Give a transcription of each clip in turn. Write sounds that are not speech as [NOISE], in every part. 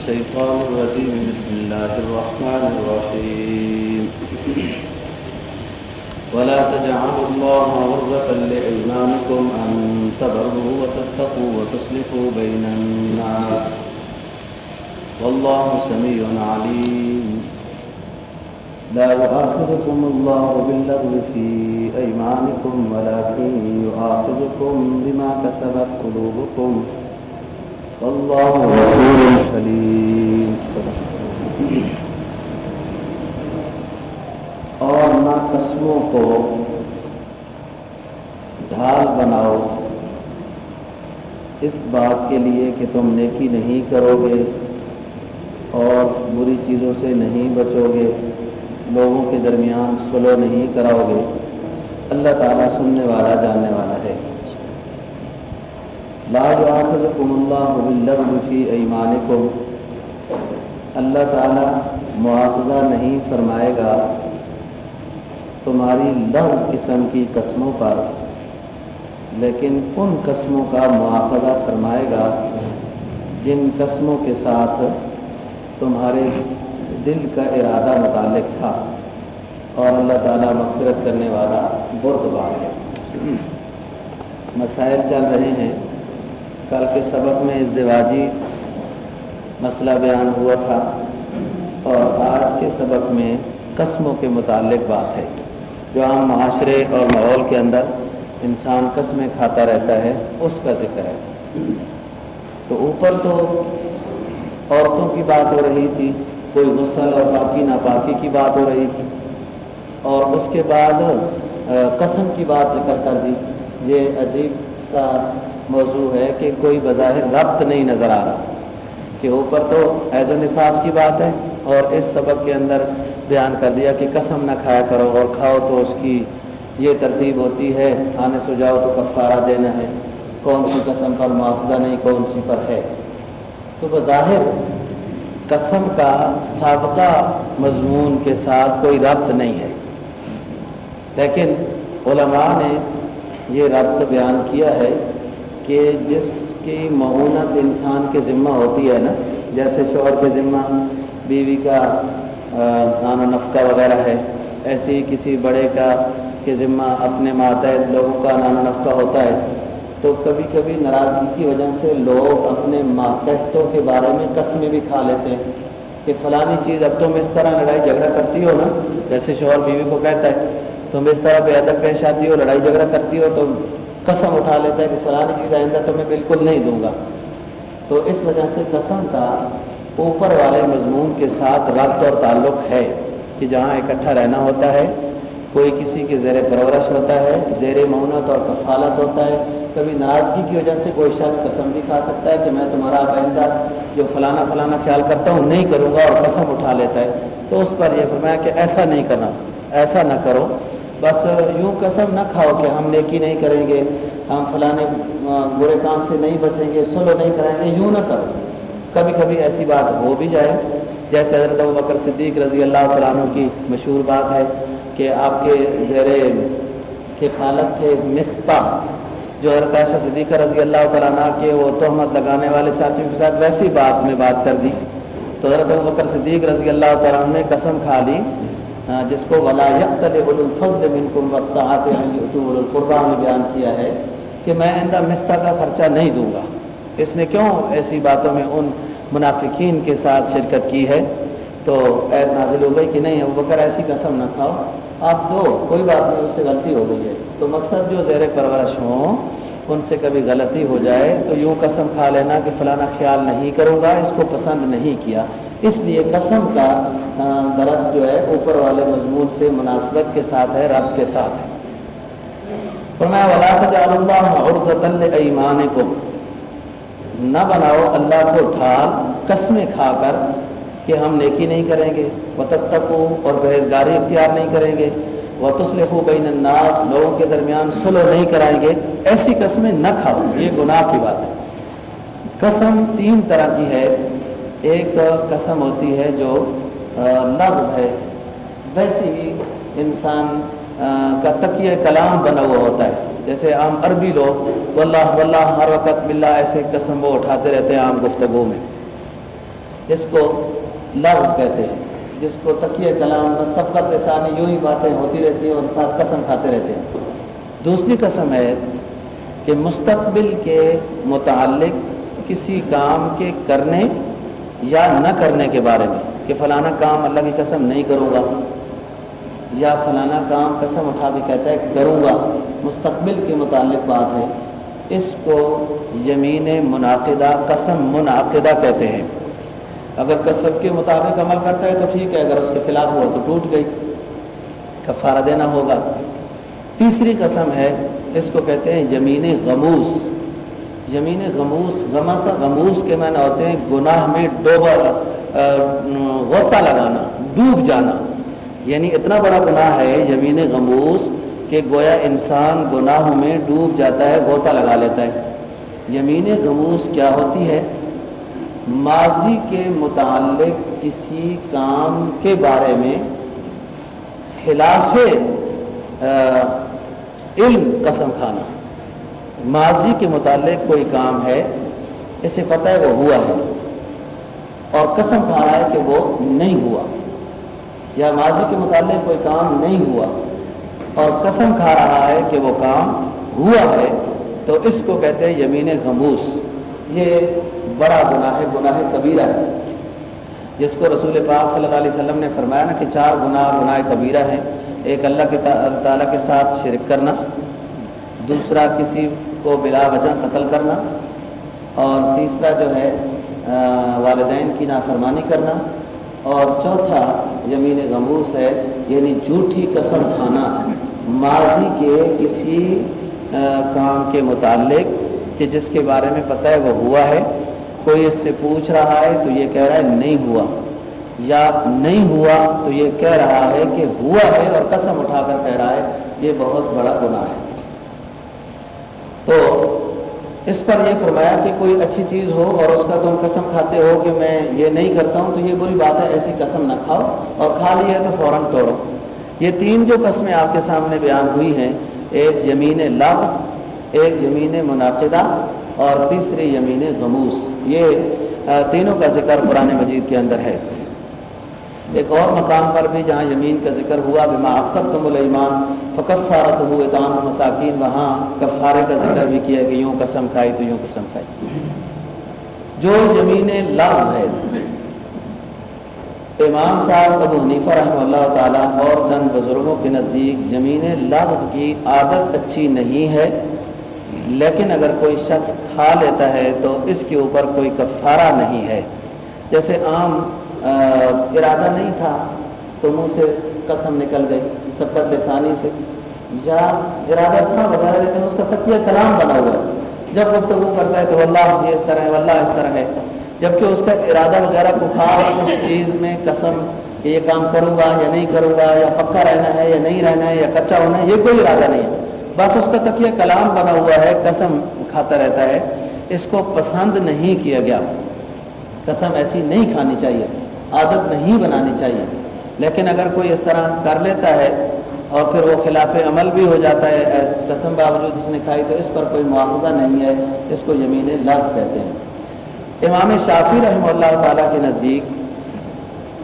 الشيطان الرجيم. بسم الله الرحمن الرحيم. ولا تجعلوا الله عرضة لأيمانكم أن تبروا وتتقوا وتصلحوا بين الناس. والله سميع عليم. لا يؤاخذكم الله باللغو في أيمانكم ولكن يؤاخذكم بما كسبت قلوبكم. والله غفور حليم. صدق اور نہ قسموں کو ڈھال بناؤ۔ اس بات کے لیے کہ تم نیکی نہیں کرو گے اور بری چیزوں سے نہیں بچو گے لوگوں کے درمیان سلو نہیں کراؤ گے اللہ تعالیٰ سننے والا، جاننے والا ہے۔ لا يعاقبكم اللہ باللغو فی ایمانکم اللہ تعالیٰ مواخذہ نہیں فرمائے گا تمہاری لغو قسم کی قسموں پر، لیکن ان قسموں کا مواخذہ فرمائے گا جن قسموں کے ساتھ تمہارے دل کا ارادہ متعلق تھا۔ اور اللہ تعالیٰ مغفرت کرنے والا بردبار ہے۔ مسائل چل رہے ہیں۔ کل کے سبق میں اس دیواجی مسئلہ بیان ہوا تھا اور آج کے سبق میں قسموں کے متعلق بات ہے جو عام معاشرے اور ماحول کے اندر انسان قسمیں کھاتا رہتا ہے، اس کا ذکر ہے۔ تو اوپر تو عورتوں کی بات ہو رہی تھی، کوئی غسل اور باقی ناپاکی کی بات ہو رہی تھی اور اس کے بعد قسم کی بات ذکر کر دی۔ یہ عجیب سا موضوع ہے کہ کوئی بظاہر ربط نہیں نظر آ رہا۔ کہ اوپر تو ایز و نفاس کی بات ہے اور اس سبق کے اندر بیان کر دیا کہ قسم نہ کھایا کرو اور کھاؤ تو اس کی یہ ترتیب ہوتی ہے۔ آنے سو جاؤ تو کفارہ دینا ہے۔ کون سی قسم پر معاوضہ نہیں، کون سی پر ہے۔ تو بظاہر قسم کا سابقہ مضمون کے ساتھ کوئی ربط نہیں ہے۔ لیکن علماء نے یہ ربط بیان کیا ہے کہ جس کی معونت انسان کے ذمہ ہوتی ہے نا، جیسے شوہر کے ذمہ، بیوی کا نان و نفقہ وغیرہ ہے، ایسے ہی کسی بڑے کا کے ذمہ اپنے ماتحت لوگوں کا نان و نفقہ ہوتا ہے، تو کبھی کبھی ناراضگی کی وجہ سے لوگ اپنے ماتحتوں کے بارے میں قسمیں بھی کھا لیتے ہیں کہ فلانی چیز اب تم اس طرح لڑائی جھگڑا کرتی ہو نا، جیسے شوہر بیوی کو کہتا ہے، تم اس طرح بے ادب پیش آتی ہو، لڑائی جھگڑا کرتی ہو تو قسم اٹھا لیتا ہے کہ فلانی چیز آئندہ تو میں بالکل نہیں دوں گا۔ تو اس وجہ سے قسم کا اوپر والے مضمون کے ساتھ ربط اور تعلق ہے کہ جہاں اکٹھا رہنا ہوتا ہے، کوئی کسی کے زیر پرورش ہوتا ہے، زیر مونت اور کفالت ہوتا ہے۔ کبھی ناراضگی کی وجہ سے کوئی شخص قسم بھی کھا سکتا ہے کہ میں تمہارا آئندہ جو فلانا فلانا خیال کرتا ہوں نہیں کروں گا اور قسم اٹھا لیتا ہے۔ تو اس پر یہ فرمایا کہ ایسا نہیں کرنا، ایسا نہ کرو۔ بس یوں قسم نہ کھاؤ کہ ہم نیکی نہیں کریں گے، ہم فلانے برے کام سے نہیں بچیں گے سلو نہیں کریں گے، یوں نہ کرو۔ کبھی کبھی ایسی بات ہو بھی جائے۔ جیسے حضرت ابو بکر صدیق رضی اللہ تعالیٰ عنہ کی مشہور بات ہے کہ آپ کے زیر کفالت تھے مستا، جو حضرت عائشہ صدیقہ رضی اللہ تعالیٰ عنہ کے وہ تہمت لگانے والے ساتھیوں کے ساتھ ویسی بات میں بات کر دی۔ تو حضرت ابو بکر صدیق رضی اللہ تعالیٰ عنہ نے قسم کھا لی۔ ہاں، جس کو ولایت الفضل منکم وسعت القربہ میں بیان کیا ہے کہ میں آئندہ مستا کا خرچہ نہیں دوں گا۔ اس نے کیوں ایسی باتوں میں ان منافقین کے ساتھ شرکت کی ہے؟ تو عید نازل ہو گئی کہ نہیں، ابو بکر ایسی قسم نہ کھاؤ۔ آپ دو، کوئی بات نہیں، اس سے غلطی ہو گئی ہے۔ تو مقصد جو زیر پرورش ہوں، ان سے کبھی غلطی ہو جائے تو یوں قسم کھا لینا کہ فلانا خیال نہیں کروں گا، اس کو پسند نہیں کیا۔ اس لیے قسم کا درس جو ہے، اوپر والے مضمون سے مناسبت کے ساتھ ہے، رب کے ساتھ ہے۔ فرمایا، ولا تجعل اللہ عرضۃ لایمانکم نہ بناؤ اللہ کو ڈھال، قسمیں کھا کر کہ ہم نیکی نہیں کریں گے وہ اور بہزگاری اختیار نہیں کریں گے۔ وہ تسلح بین الناس، لوگوں کے درمیان سلو نہیں کرائیں گے۔ ایسی قسمیں نہ کھاؤ، یہ گناہ کی بات ہے۔ قسم تین طرح کی ہے۔ ایک قسم ہوتی ہے جو لغ ہے۔ ویسے ہی انسان کا تکیہ کلام بنا ہوا ہوتا ہے۔ جیسے عام عربی لوگ، واللہ واللہ، ہر وقت باللہ ایسے قسم وہ اٹھاتے رہتے ہیں عام گفتگو میں۔ اس کو لغ کہتے ہیں۔ جس کو تکیہ کلام سبقت لسانی یوں ہی باتیں ہوتی رہتی ہیں اور ساتھ قسم کھاتے رہتے ہیں۔ دوسری قسم ہے کہ مستقبل کے متعلق کسی کام کے کرنے یا نہ کرنے کے بارے میں کہ فلانا کام اللہ کی قسم نہیں کروں گا یا فلانا کام قسم اٹھا کے کہتا ہے کروں گا مستقبل کے متعلق بات ہے اس کو یمین منعقدہ قسم منعقدہ کہتے ہیں اگر قسم کے مطابق عمل کرتا ہے تو ٹھیک ہے اگر اس کے خلاف ہوا تو ٹوٹ گئی کفارہ دینا ہوگا تیسری قسم ہے اس کو کہتے ہیں یمین غموس یمین غموس غما غموس کے معنی ہوتے ہیں گناہ میں ڈوبر غوطہ لگانا، ڈوب جانا۔ یعنی اتنا بڑا گناہ ہے یمین غموس کہ گویا انسان گناہوں میں ڈوب جاتا ہے غوطہ لگا لیتا ہے۔ یمین غموس کیا ہوتی ہے؟ ماضی کے متعلق کسی کام کے بارے میں خلاف علم قسم کھانا۔ ماضی کے متعلق کوئی کام ہے، اسے پتہ ہے وہ ہوا ہے۔ اور قسم کھا رہا ہے کہ وہ نہیں ہوا۔ یا ماضی کے متعلق کوئی کام نہیں ہوا۔ اور قسم کھا رہا ہے کہ وہ کام ہوا ہے، تو اس کو کہتے ہیں یمین غموس۔ یہ بڑا گناہ ہے، گناہ کبیرہ ہے۔ جس کو رسول پاک صلی اللہ علیہ وسلم نے فرمایا نا کہ چار گناہ گناہ کبیرہ ہیں۔ ایک اللہ کے تعالیٰ کے ساتھ شرک کرنا، دوسرا کسی کو بلا وجہ قتل کرنا اور تیسرا جو ہے والدین کی نافرمانی کرنا اور چوتھا یمین غموس ہے یعنی جھوٹھی قسم کھانا، ماضی کے کسی کام کے متعلق کہ جس کے بارے میں پتہ ہے وہ ہوا ہے، کوئی اس سے پوچھ رہا ہے تو یہ کہہ رہا ہے نہیں ہوا، یا نہیں ہوا تو یہ کہہ رہا ہے کہ ہوا ہے اور قسم اٹھا کر کہہ رہا ہے، یہ بہت بڑا گناہ ہے۔ تو اس پر یہ فرمایا کہ کوئی اچھی چیز ہو اور اس کا تم قسم کھاتے ہو کہ میں یہ نہیں کرتا ہوں، تو یہ بری بات ہے، ایسی قسم نہ کھاؤ اور کھا لی ہے تو فوراً توڑو۔ یہ تین جو قسمیں آپ کے سامنے بیان ہوئی ہیں، ایک یمین لب، ایک یمین منعقدہ اور تیسری یمین غموس یہ تینوں کا ذکر قرآن مجید کے اندر ہے۔ ایک اور مقام پر بھی جہاں یمین کا ذکر ہوا، بما اب تم المان فکفارت ہوئے تام مساکین وہاں کفارے کا ذکر بھی کیا کہ یوں قسم کھائی تو یوں قسم کھائی۔ جو یمین لغ ہے، امام صاحب ابو حنیفہ رحمہ اللہ تعالیٰ اور چند بزرگوں کے نزدیک زمین لغو کی عادت اچھی نہیں ہے، لیکن اگر کوئی شخص کھا لیتا ہے تو اس کے اوپر کوئی کفارہ نہیں ہے۔ جیسے عام ارادہ نہیں تھا تو منہ سے قسم نکل گئی سبقت لسانی سے۔ یا ارادہ تھا وغیرہ لیکن اس کا تقیہ کلام بنا ہوا ہے۔ جب گفتگو کرتا ہے تو اللہ یہ اس طرح ہے اللہ اس طرح ہے۔ جبکہ اس کا ارادہ وغیرہ بخار اس چیز میں قسم کہ یہ کام کروں گا یا نہیں کروں گا، یا پکا رہنا ہے یا نہیں رہنا ہے، یا کچا ہونا ہے، یہ کوئی ارادہ نہیں ہے۔ بس اس کا تقیہ کلام بنا ہوا ہے، قسم کھاتا رہتا ہے۔ اس کو پسند نہیں کیا گیا۔ قسم ایسی نہیں کھانی چاہیے۔ عادت نہیں بنانی چاہیے۔ لیکن اگر کوئی اس طرح کر لیتا ہے اور پھر وہ خلاف عمل بھی ہو جاتا ہے قسم باوجود اس نے کھائی تو اس پر کوئی معاوضہ نہیں ہے، اس کو یمین لغ کہتے ہیں۔ امام شافی رحمہ اللہ تعالیٰ کے نزدیک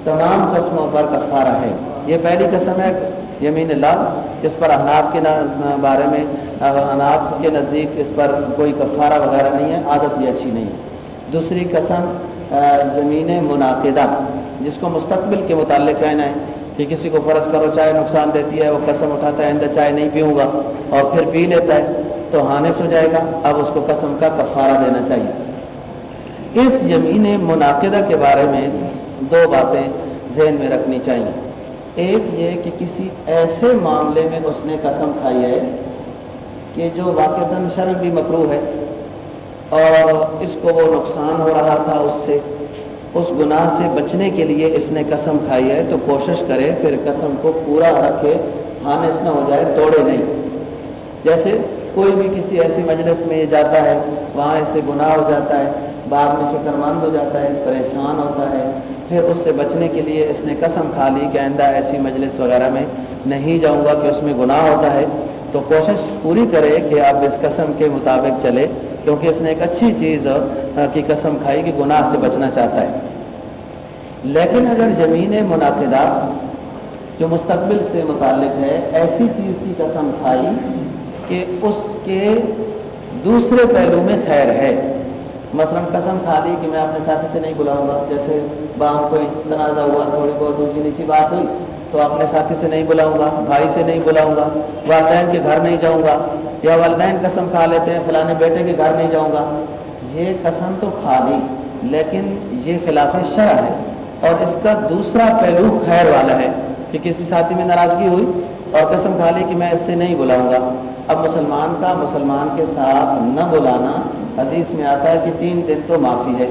تمام قسموں پر کفارہ ہے۔ یہ پہلی قسم ہے یمین لغ جس پر احناف کے بارے میں احناف کے نزدیک اس پر کوئی کفارہ وغیرہ نہیں ہے، عادت یہ اچھی نہیں۔ ہے دوسری قسم زمین منعقدہ جس کو مستقبل کے متعلق کہنا ہے کہ کسی کو فرض کرو چائے نقصان دیتی ہے، وہ قسم اٹھاتا ہے، اندر چائے نہیں پیوں گا اور پھر پی لیتا ہے، تو ہانس ہو جائے گا۔ اب اس کو قسم کا کفارہ دینا چاہیے۔ اس زمین منعقدہ کے بارے میں دو باتیں ذہن میں رکھنی چاہیے۔ ایک یہ کہ کسی ایسے معاملے میں اس نے قسم کھائی ہے کہ جو واقع شرم بھی مکرو ہے۔ اور اس کو وہ نقصان ہو رہا تھا اس سے۔ اس گناہ سے بچنے کے لیے اس نے قسم کھائی ہے، تو کوشش کرے پھر قسم کو پورا رکھے ہانس نہ ہو جائے، توڑے نہیں۔ جیسے کوئی بھی کسی ایسی مجلس میں یہ جاتا ہے، وہاں اس سے گناہ ہو جاتا ہے، بعد میں فکر مند ہو جاتا ہے، پریشان ہوتا ہے، پھر اس سے بچنے کے لیے اس نے قسم کھا لی کہ آئندہ ایسی مجلس وغیرہ میں نہیں جاؤں گا کہ اس میں گناہ ہوتا ہے۔ تو کوشش پوری کرے کہ آپ اس قسم کے مطابق چلے۔ کیونکہ اس نے ایک اچھی چیز کی قسم کھائی کہ گناہ سے بچنا چاہتا ہے۔ لیکن اگر زمین منعقدہ، جو مستقبل سے متعلق ہے، ایسی چیز کی قسم کھائی کہ اس کے دوسرے پہلو میں خیر ہے۔ مثلا قسم کھا لی کہ میں اپنے ساتھی سے نہیں بلاؤں گا، جیسے باہم کوئی تنازع ہوا، تھوڑی بہت اونچی نیچی بات ہوئی۔ تو اپنے ساتھی سے نہیں بلاؤں گا، بھائی سے نہیں بلاؤں گا، والدین کے گھر نہیں جاؤں گا یا والدین قسم کھا لیتے ہیں فلاں بیٹے کے گھر نہیں جاؤں گا۔ یہ قسم تو کھا لی، لیکن یہ خلاف شرح ہے۔ اور اس کا دوسرا پہلو خیر والا ہے کہ کسی ساتھی میں ناراضگی ہوئی اور قسم کھا لی کہ میں اس سے نہیں بلاؤں گا۔ اب مسلمان کا مسلمان کے ساتھ نہ بلانا حدیث میں آتا ہے کہ تین دن تو معافی ہے۔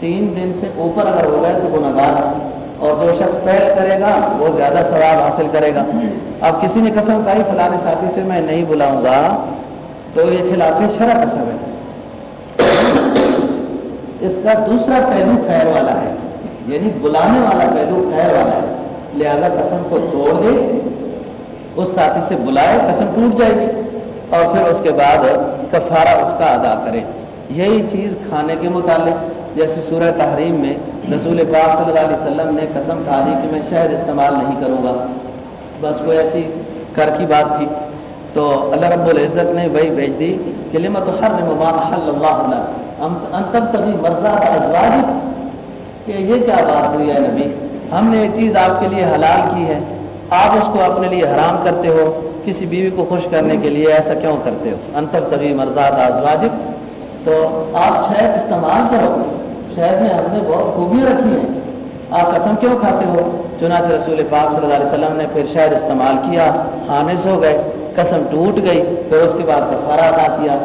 تین دن سے اوپر اگر ہو گئے تو گناہ گار ہے۔ اور جو شخص پہل کرے گا، وہ زیادہ ثواب حاصل کرے گا۔ اب کسی نے قسم کہی فلاں ساتھی سے میں نہیں بلاؤں گا، تو یہ خلاف شرح قسم ہے۔ اس کا دوسرا پہلو خیر والا ہے۔ یعنی بلانے والا پہلو خیر والا ہے۔ لہذا قسم کو توڑ دے، اس ساتھی سے بلائے، قسم ٹوٹ جائے گی۔ اور پھر اس کے بعد کفارہ اس کا ادا کرے۔ یہی چیز کھانے کے متعلق جیسے سورہ تحریم میں رسول پاک صلی اللہ علیہ وسلم نے قسم کھا دی کہ میں شہد استعمال نہیں کروں گا۔ بس کوئی ایسی کر کی بات تھی۔ تو اللہ رب العزت نے وہی بھیج دی کہ لمت ہر اللہ انتب تبھی مرزا ازواج۔ کہ یہ کیا بات ہوئی ہے نبی؟ ہم نے ایک چیز آپ کے لیے حلال کی ہے۔ آپ اس کو اپنے لیے حرام کرتے ہو۔ کسی بیوی کو خوش کرنے کے لیے ایسا کیوں کرتے ہو؟ انتب طبی مرزاد ازواجک تو آپ شہد استعمال کرو۔ شہد میں ہم نے بہت خوبی رکھی ہے آپ قسم کیوں کھاتے ہو؟ چنانچہ رسول پاک صلی اللہ علیہ وسلم نے پھر شہد استعمال کیا خانص ہو گئے، قسم ٹوٹ گئی، پھر اس کے بعد کفارہ ادا کیا۔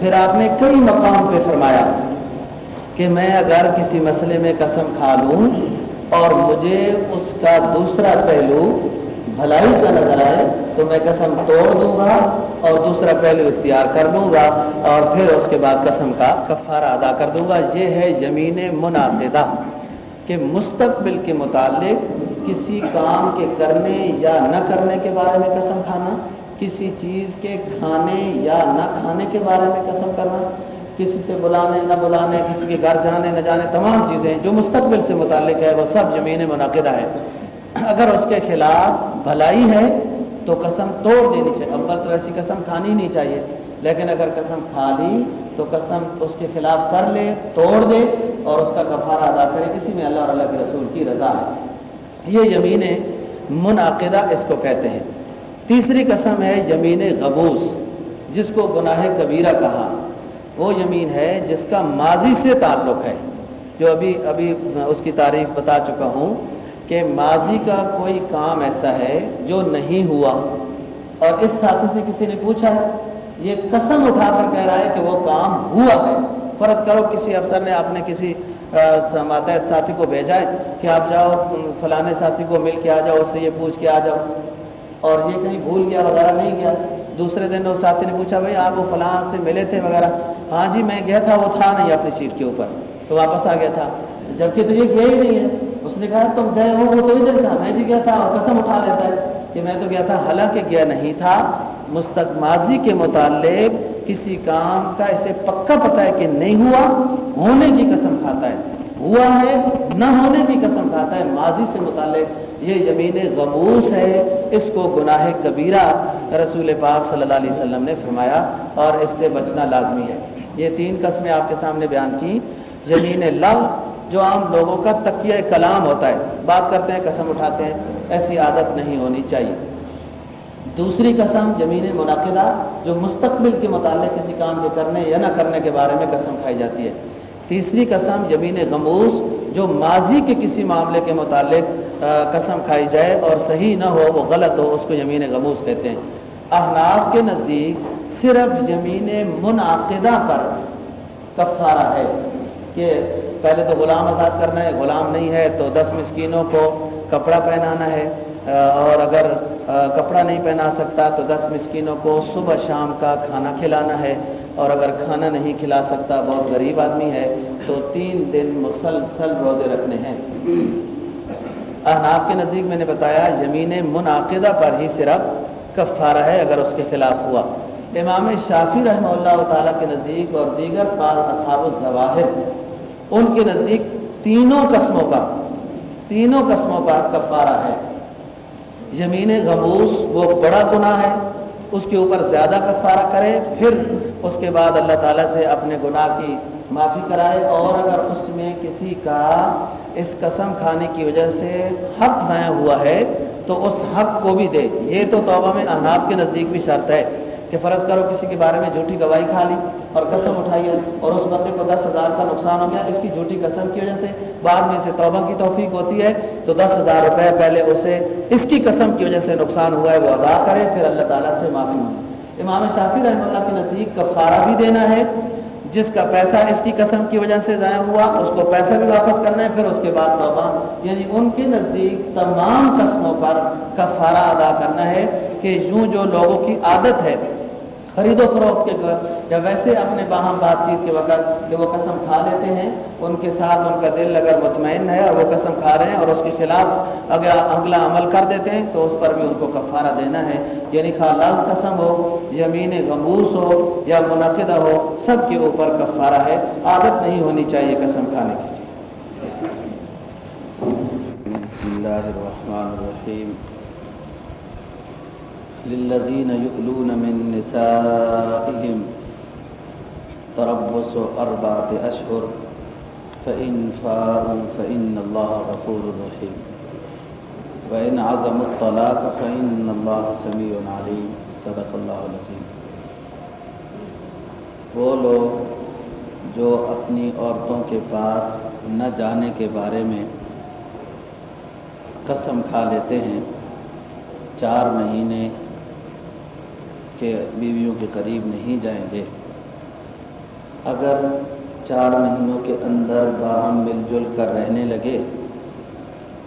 پھر آپ نے کئی مقام پہ فرمایا کہ میں اگر کسی مسئلے میں قسم کھا لوں اور مجھے اس کا دوسرا پہلو بھلائی کا نظر آئے تو میں قسم توڑ دوں گا اور دوسرا پہلو اختیار کر لوں گا اور پھر اس کے بعد قسم کا کفارہ ادا کر دوں گا۔ یہ ہے یمین منعقدہ کہ مستقبل کے متعلق کسی کام کے کرنے یا نہ کرنے کے بارے میں قسم کھانا، کسی چیز کے کھانے یا نہ کھانے کے بارے میں قسم کرنا، کسی سے بلانے، نہ بلانے، کسی کے گھر جانے، نہ جانے، تمام چیزیں جو مستقبل سے متعلق ہے وہ سب یمین منعقدہ ہے اگر اس کے خلاف بھلائی ہے تو قسم توڑ دینی چاہیے۔ اول تو ایسی قسم کھانی نہیں چاہیے۔ لیکن اگر قسم کھا لی تو قسم اس کے خلاف کر لے، توڑ دے اور اس کا کفارہ ادا کرے۔ اسی میں اللہ اور اللہ کے رسول کی رضا ہے۔ یہ یمین منعقدہ اس کو کہتے ہیں۔ تیسری قسم ہے یمین غبوس، جس کو گناہ کبیرہ کہا۔ وہ یمین ہے جس کا ماضی سے تعلق ہے۔ جو ابھی ابھی اس کی تعریف بتا چکا ہوں۔ کہ ماضی کا کوئی کام ایسا ہے جو نہیں ہوا اور اس ساتھی سے کسی نے پوچھا ہے؟ یہ قسم اٹھا کر کہہ رہا ہے کہ وہ کام ہوا ہے۔ فرض کرو کسی افسر نے آپ نے کسی ماتحت ساتھی کو بھیجا ہے کہ آپ جاؤ، فلانے ساتھی کو مل کے آ جاؤ، اس سے یہ پوچھ کے آ جاؤ۔ اور یہ کہیں بھول گیا، وغیرہ نہیں گیا۔ دوسرے دن اس ساتھی نے پوچھا، بھائی، آپ وہ فلاں سے ملے تھے وغیرہ؟ ہاں جی میں گیا تھا، وہ تھا نہیں اپنی سیٹ کے اوپر۔ تو واپس آ گیا تھا۔ جبکہ تو یہ گیا ہی نہیں ہے۔ اس نے کہا، تم گئے ہو، وہ تو ادھر تھا. میں جی گیا تھا اور قسم اٹھا لیتا ہے کہ میں تو گیا تھا، حالانکہ گیا نہیں تھا۔ مستق ماضی کے متعلق کسی کام کا اسے پکا پتہ ہے کہ نہیں ہوا، ہونے کی قسم کھاتا ہے۔ ہوا ہے، نہ ہونے کی قسم کھاتا ہے۔ ماضی سے متعلق یہ یمین غموس ہے، اس کو گناہ کبیرہ رسول پاک صلی اللہ علیہ وسلم نے فرمایا اور اس سے بچنا لازمی ہے۔ یہ تین قسمیں آپ کے سامنے بیان کی۔ یمین لغ جو عام لوگوں کا تکیہ کلام ہوتا ہے، بات کرتے ہیں، قسم اٹھاتے ہیں، ایسی عادت نہیں ہونی چاہیے۔ دوسری قسم زمین منعقدہ، جو مستقبل کے متعلق کسی کام کے کرنے یا نہ کرنے کے بارے میں قسم کھائی جاتی ہے۔ تیسری قسم زمین غموس، جو ماضی کے کسی معاملے کے متعلق قسم کھائی جائے اور صحیح نہ ہو، وہ غلط ہو، اس کو یمین غموس کہتے ہیں۔ احناف کے نزدیک صرف زمین منعقدہ پر کفارہ ہے کہ پہلے تو غلام آزاد کرنا ہے، غلام نہیں ہے تو دس مسکینوں کو کپڑا پہنانا ہے۔ اور اگر کپڑا نہیں پہنا سکتا تو دس مسکینوں کو صبح شام کا کھانا کھلانا ہے۔ اور اگر کھانا نہیں کھلا سکتا، بہت غریب آدمی ہے، تو تین دن مسلسل روزے رکھنے ہیں۔ احناف کے نزدیک میں نے بتایا زمین منعقدہ پر ہی صرف کفارہ ہے اگر اس کے خلاف ہوا۔ امام شافی رحمہ اللہ تعالیٰ کے نزدیک اور دیگر بعض اصحاب الظواہر ان کے نزدیک تینوں قسموں پر، تینوں قسموں پر کفارہ ہے۔ یمین غموس، وہ بڑا گناہ ہے، اس کے اوپر زیادہ کفارہ کرے، پھر اس کے بعد اللہ تعالیٰ سے اپنے گناہ کی معافی کرائے، اور اگر اس میں کسی کا اس قسم کھانے کی وجہ سے حق ضائع ہوا ہے، تو اس حق کو بھی دے۔ یہ تو توبہ میں احناب کے نزدیک بھی شرط ہے۔ کہ فرض کرو کسی کے بارے میں جھوٹی گواہی کھا لی اور قسم اٹھائی ہے اور اس بندے کو دس ہزار کا نقصان ہو گیا، اس کی جھوٹی قسم کی وجہ سے بعد میں اسے توبہ کی توفیق ہوتی ہے، تو دس ہزار روپے پہلے اسے اس کی قسم کی وجہ سے نقصان ہوا ہے، وہ ادا کرے، پھر اللہ تعالیٰ سے معافی مانگے۔ امام شافی رحمہ اللہ کے نزدیک کفارہ بھی دینا ہے جس کا پیسہ اس کی قسم کی وجہ سے ضائع ہوا، اس کو پیسہ بھی واپس کرنا ہے، پھر اس کے بعد توبہ یعنی ان کے نزدیک تمام قسموں پر کفارہ ادا کرنا ہے کہ یوں جو لوگوں کی عادت ہے خرید و فروخت کے وقت یا ویسے اپنے باہم بات چیت کے وقت کہ وہ قسم کھا لیتے ہیں، ان کے ساتھ ان کا دل اگر مطمئن ہے اور وہ قسم کھا رہے ہیں اور اس کے خلاف اگر اگلا عمل کر دیتے ہیں، تو اس پر بھی ان کو کفارہ دینا ہے۔ یعنی خالال قسم ہو، یمین غموس ہو یا منعقدہ ہو، سب کے اوپر کفارہ ہے۔ عادت نہیں ہونی چاہیے قسم کھانے کی۔ بسم اللہ الرحمن الرحیم۔ للذين يؤلون من نسائهم تربص أربعة أشهر فإن فاءوا فإن الله غفور رحيم وإن عزموا الطلاق فإن الله سميع عليم صدق الله العظيم وہ لوگ جو اپنی عورتوں کے پاس نہ جانے کے بارے میں قسم کھا لیتے ہیں، چار مہینے کہ بیویوں کے قریب نہیں جائیں گے۔ اگر چار مہینوں کے اندر باہم مل جل کر رہنے لگے،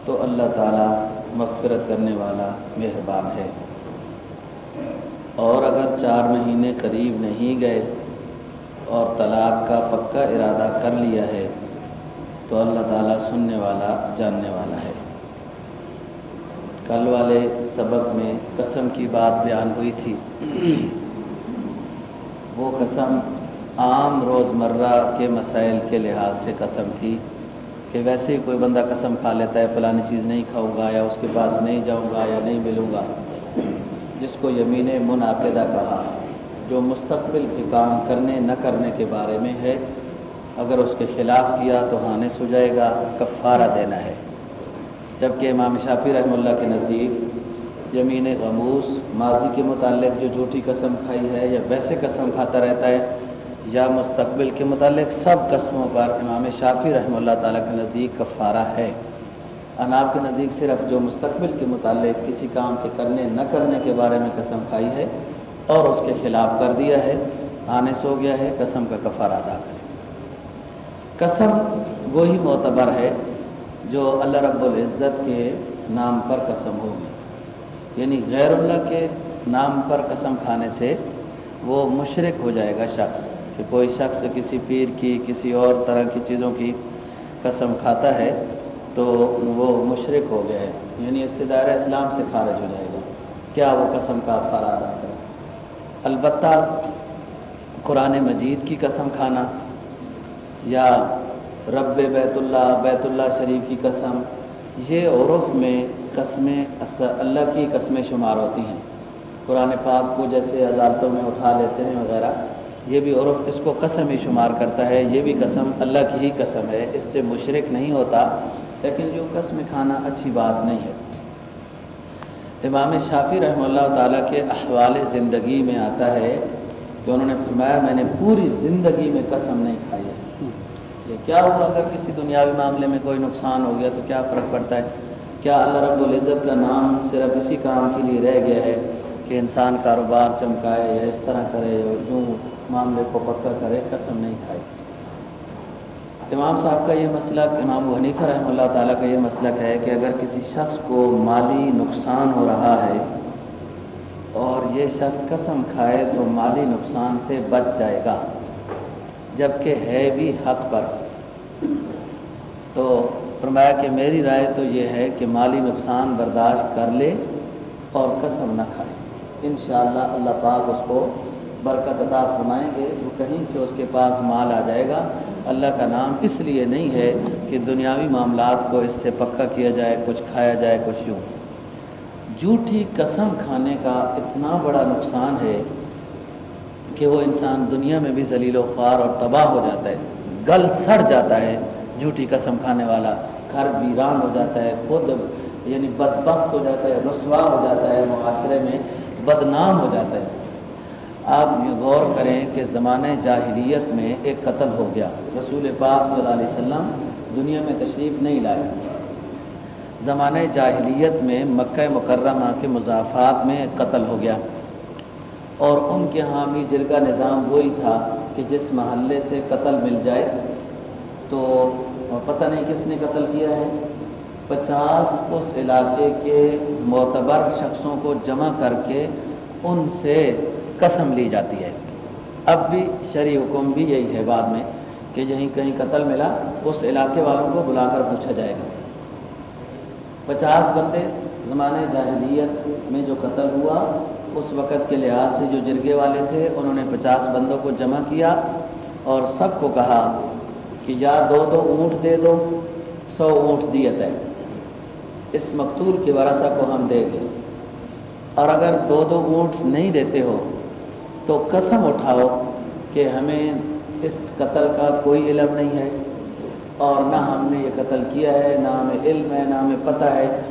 تو اللہ تعالیٰ مغفرت کرنے والا مہربان ہے۔ اور اگر چار مہینے قریب نہیں گئے اور طلاق کا پکا ارادہ کر لیا ہے، تو اللہ تعالیٰ سننے والا، جاننے والا ہے۔ کل والے سبق میں قسم کی بات بیان ہوئی تھی۔ وہ قسم عام روزمرہ کے مسائل کے لحاظ سے قسم تھی کہ ویسے ہی کوئی بندہ قسم کھا لیتا ہے، فلانی چیز نہیں کھاؤں گا یا اس کے پاس نہیں جاؤں گا یا نہیں ملوں گا۔ جس کو یمین منعقدہ کہا، جو مستقبل کے کام کرنے نہ کرنے کے بارے میں ہے، اگر اس کے خلاف کیا تو ہانس ہو جائے گا، کفارہ دینا ہے۔ جبکہ امام شافی رحمہ اللہ کے نزدیک یمین غموس، ماضی کے متعلق جو جھوٹی قسم کھائی ہے یا ویسے قسم کھاتا رہتا ہے یا مستقبل کے متعلق سب قسموں پر امام شافی رحمہ اللہ تعالیٰ کے نزدیک کفارہ ہے۔ اناب کے نزدیک صرف جو مستقبل کے متعلق کسی کام کے کرنے، نہ کرنے کے بارے میں قسم کھائی ہے اور اس کے خلاف کر دیا ہے آنے سو گیا ہے، قسم کا کفارہ ادا کرے۔ قسم وہی معتبر ہے جو اللہ رب العزت کے نام پر قسم ہوگی۔ یعنی غیر اللہ کے نام پر قسم کھانے سے وہ مشرق ہو جائے گا شخص، کہ کوئی شخص کسی پیر کی، کسی اور طرح کی چیزوں کی قسم کھاتا ہے تو وہ مشرق ہو گیا ہے۔ یعنی اس سے دائرہ اسلام سے خارج ہو جائے گا۔ کیا وہ قسم کا فرا ادا کرے؟ البتہ قرآن مجید کی قسم کھانا یا رب بیت اللہ بیت اللہ شریف کی قسم، یہ عرف میں قسمیں اللہ کی قسمیں شمار ہوتی ہیں۔ قرآن پاک کو جیسے عدالتوں میں اٹھا لیتے ہیں وغیرہ، یہ بھی عرف اس کو قسم ہی شمار کرتا ہے، یہ بھی قسم اللہ کی ہی قسم ہے، اس سے مشرق نہیں ہوتا۔ لیکن جو قسم کھانا اچھی بات نہیں ہے۔ امام شافی رحمہ اللہ تعالیٰ کے احوال زندگی میں آتا ہے کہ انہوں نے فرمایا، میں نے پوری زندگی میں قسم نہیں کھائی۔ کیا ہوا اگر کسی دنیاوی معاملے میں کوئی نقصان ہو گیا تو کیا فرق پڑتا ہے؟ کیا اللہ رب العزت کا نام صرف اسی کام کے لیے رہ گیا ہے کہ انسان کاروبار چمکائے یا اس طرح کرے اور یوں معاملے کو پکا کرے، قسم نہیں کھائے؟ امام صاحب کا یہ مسلک امام حنیفہ رحمہ اللہ تعالیٰ کا یہ مسلک ہے کہ اگر کسی شخص کو مالی نقصان ہو رہا ہے اور یہ شخص قسم کھائے تو مالی نقصان سے بچ جائے گا، جبکہ ہے بھی حق پر۔ تو فرمایا کہ میری رائے تو یہ ہے کہ مالی نقصان برداشت کر لے اور قسم نہ کھائے۔ انشاءاللہ اللہ پاک اس کو برکت عطا فرمائیں گے۔ وہ کہیں سے اس کے پاس مال آ جائے گا۔ اللہ کا نام اس لیے نہیں ہے کہ دنیاوی معاملات کو اس سے پکا کیا جائے، کچھ کھایا جائے، کچھ یوں۔ جھوٹی قسم کھانے کا اتنا بڑا نقصان ہے کہ وہ انسان دنیا میں بھی ذلیل و خوار اور تباہ ہو جاتا ہے۔ گل سڑ جاتا ہے، جھوٹی قسم کھانے والا، گھر ویران ہو جاتا ہے، خود یعنی بدبخت ہو جاتا ہے، رسوا ہو جاتا ہے معاشرے میں، بدنام ہو جاتا ہے۔ آپ یہ غور کریں کہ زمانہ جاہلیت میں ایک قتل ہو گیا۔ رسول پاک صلی اللہ علیہ وسلم دنیا میں تشریف نہیں لائے۔ زمانہ جاہلیت میں مکہ مکرمہ کے مضافات میں ایک قتل ہو گیا۔ اور ان کے ہاں بھی جرگہ نظام وہی تھا۔ کہ جس محلے سے قتل مل جائے تو پتہ نہیں کس نے قتل کیا ہے۔ پچاس اس علاقے کے معتبر شخصوں کو جمع کر کے ان سے قسم لی جاتی ہے۔ اب بھی شرع حکم بھی یہی ہے بعد میں کہ جہیں کہیں قتل ملا، اس علاقے والوں کو بلا کر پوچھا جائے گا۔ پچاس بندے زمانے جاہلیت میں جو قتل ہوا اس وقت کے لحاظ سے جو جرگے والے تھے، انہوں نے پچاس بندوں کو جمع کیا اور سب کو کہا کہ یا دو دو، اونٹ دے دو، سو اونٹ دیت ہے اس مقتول کے ورثہ کو ہم دیں گے اور اگر دو دو اونٹ نہیں دیتے ہو، تو قسم اٹھاؤ کہ ہمیں اس قتل کا کوئی علم نہیں ہے۔ اور نہ ہم نے یہ قتل کیا ہے، نہ ہمیں علم ہے، نہ ہمیں پتہ ہے،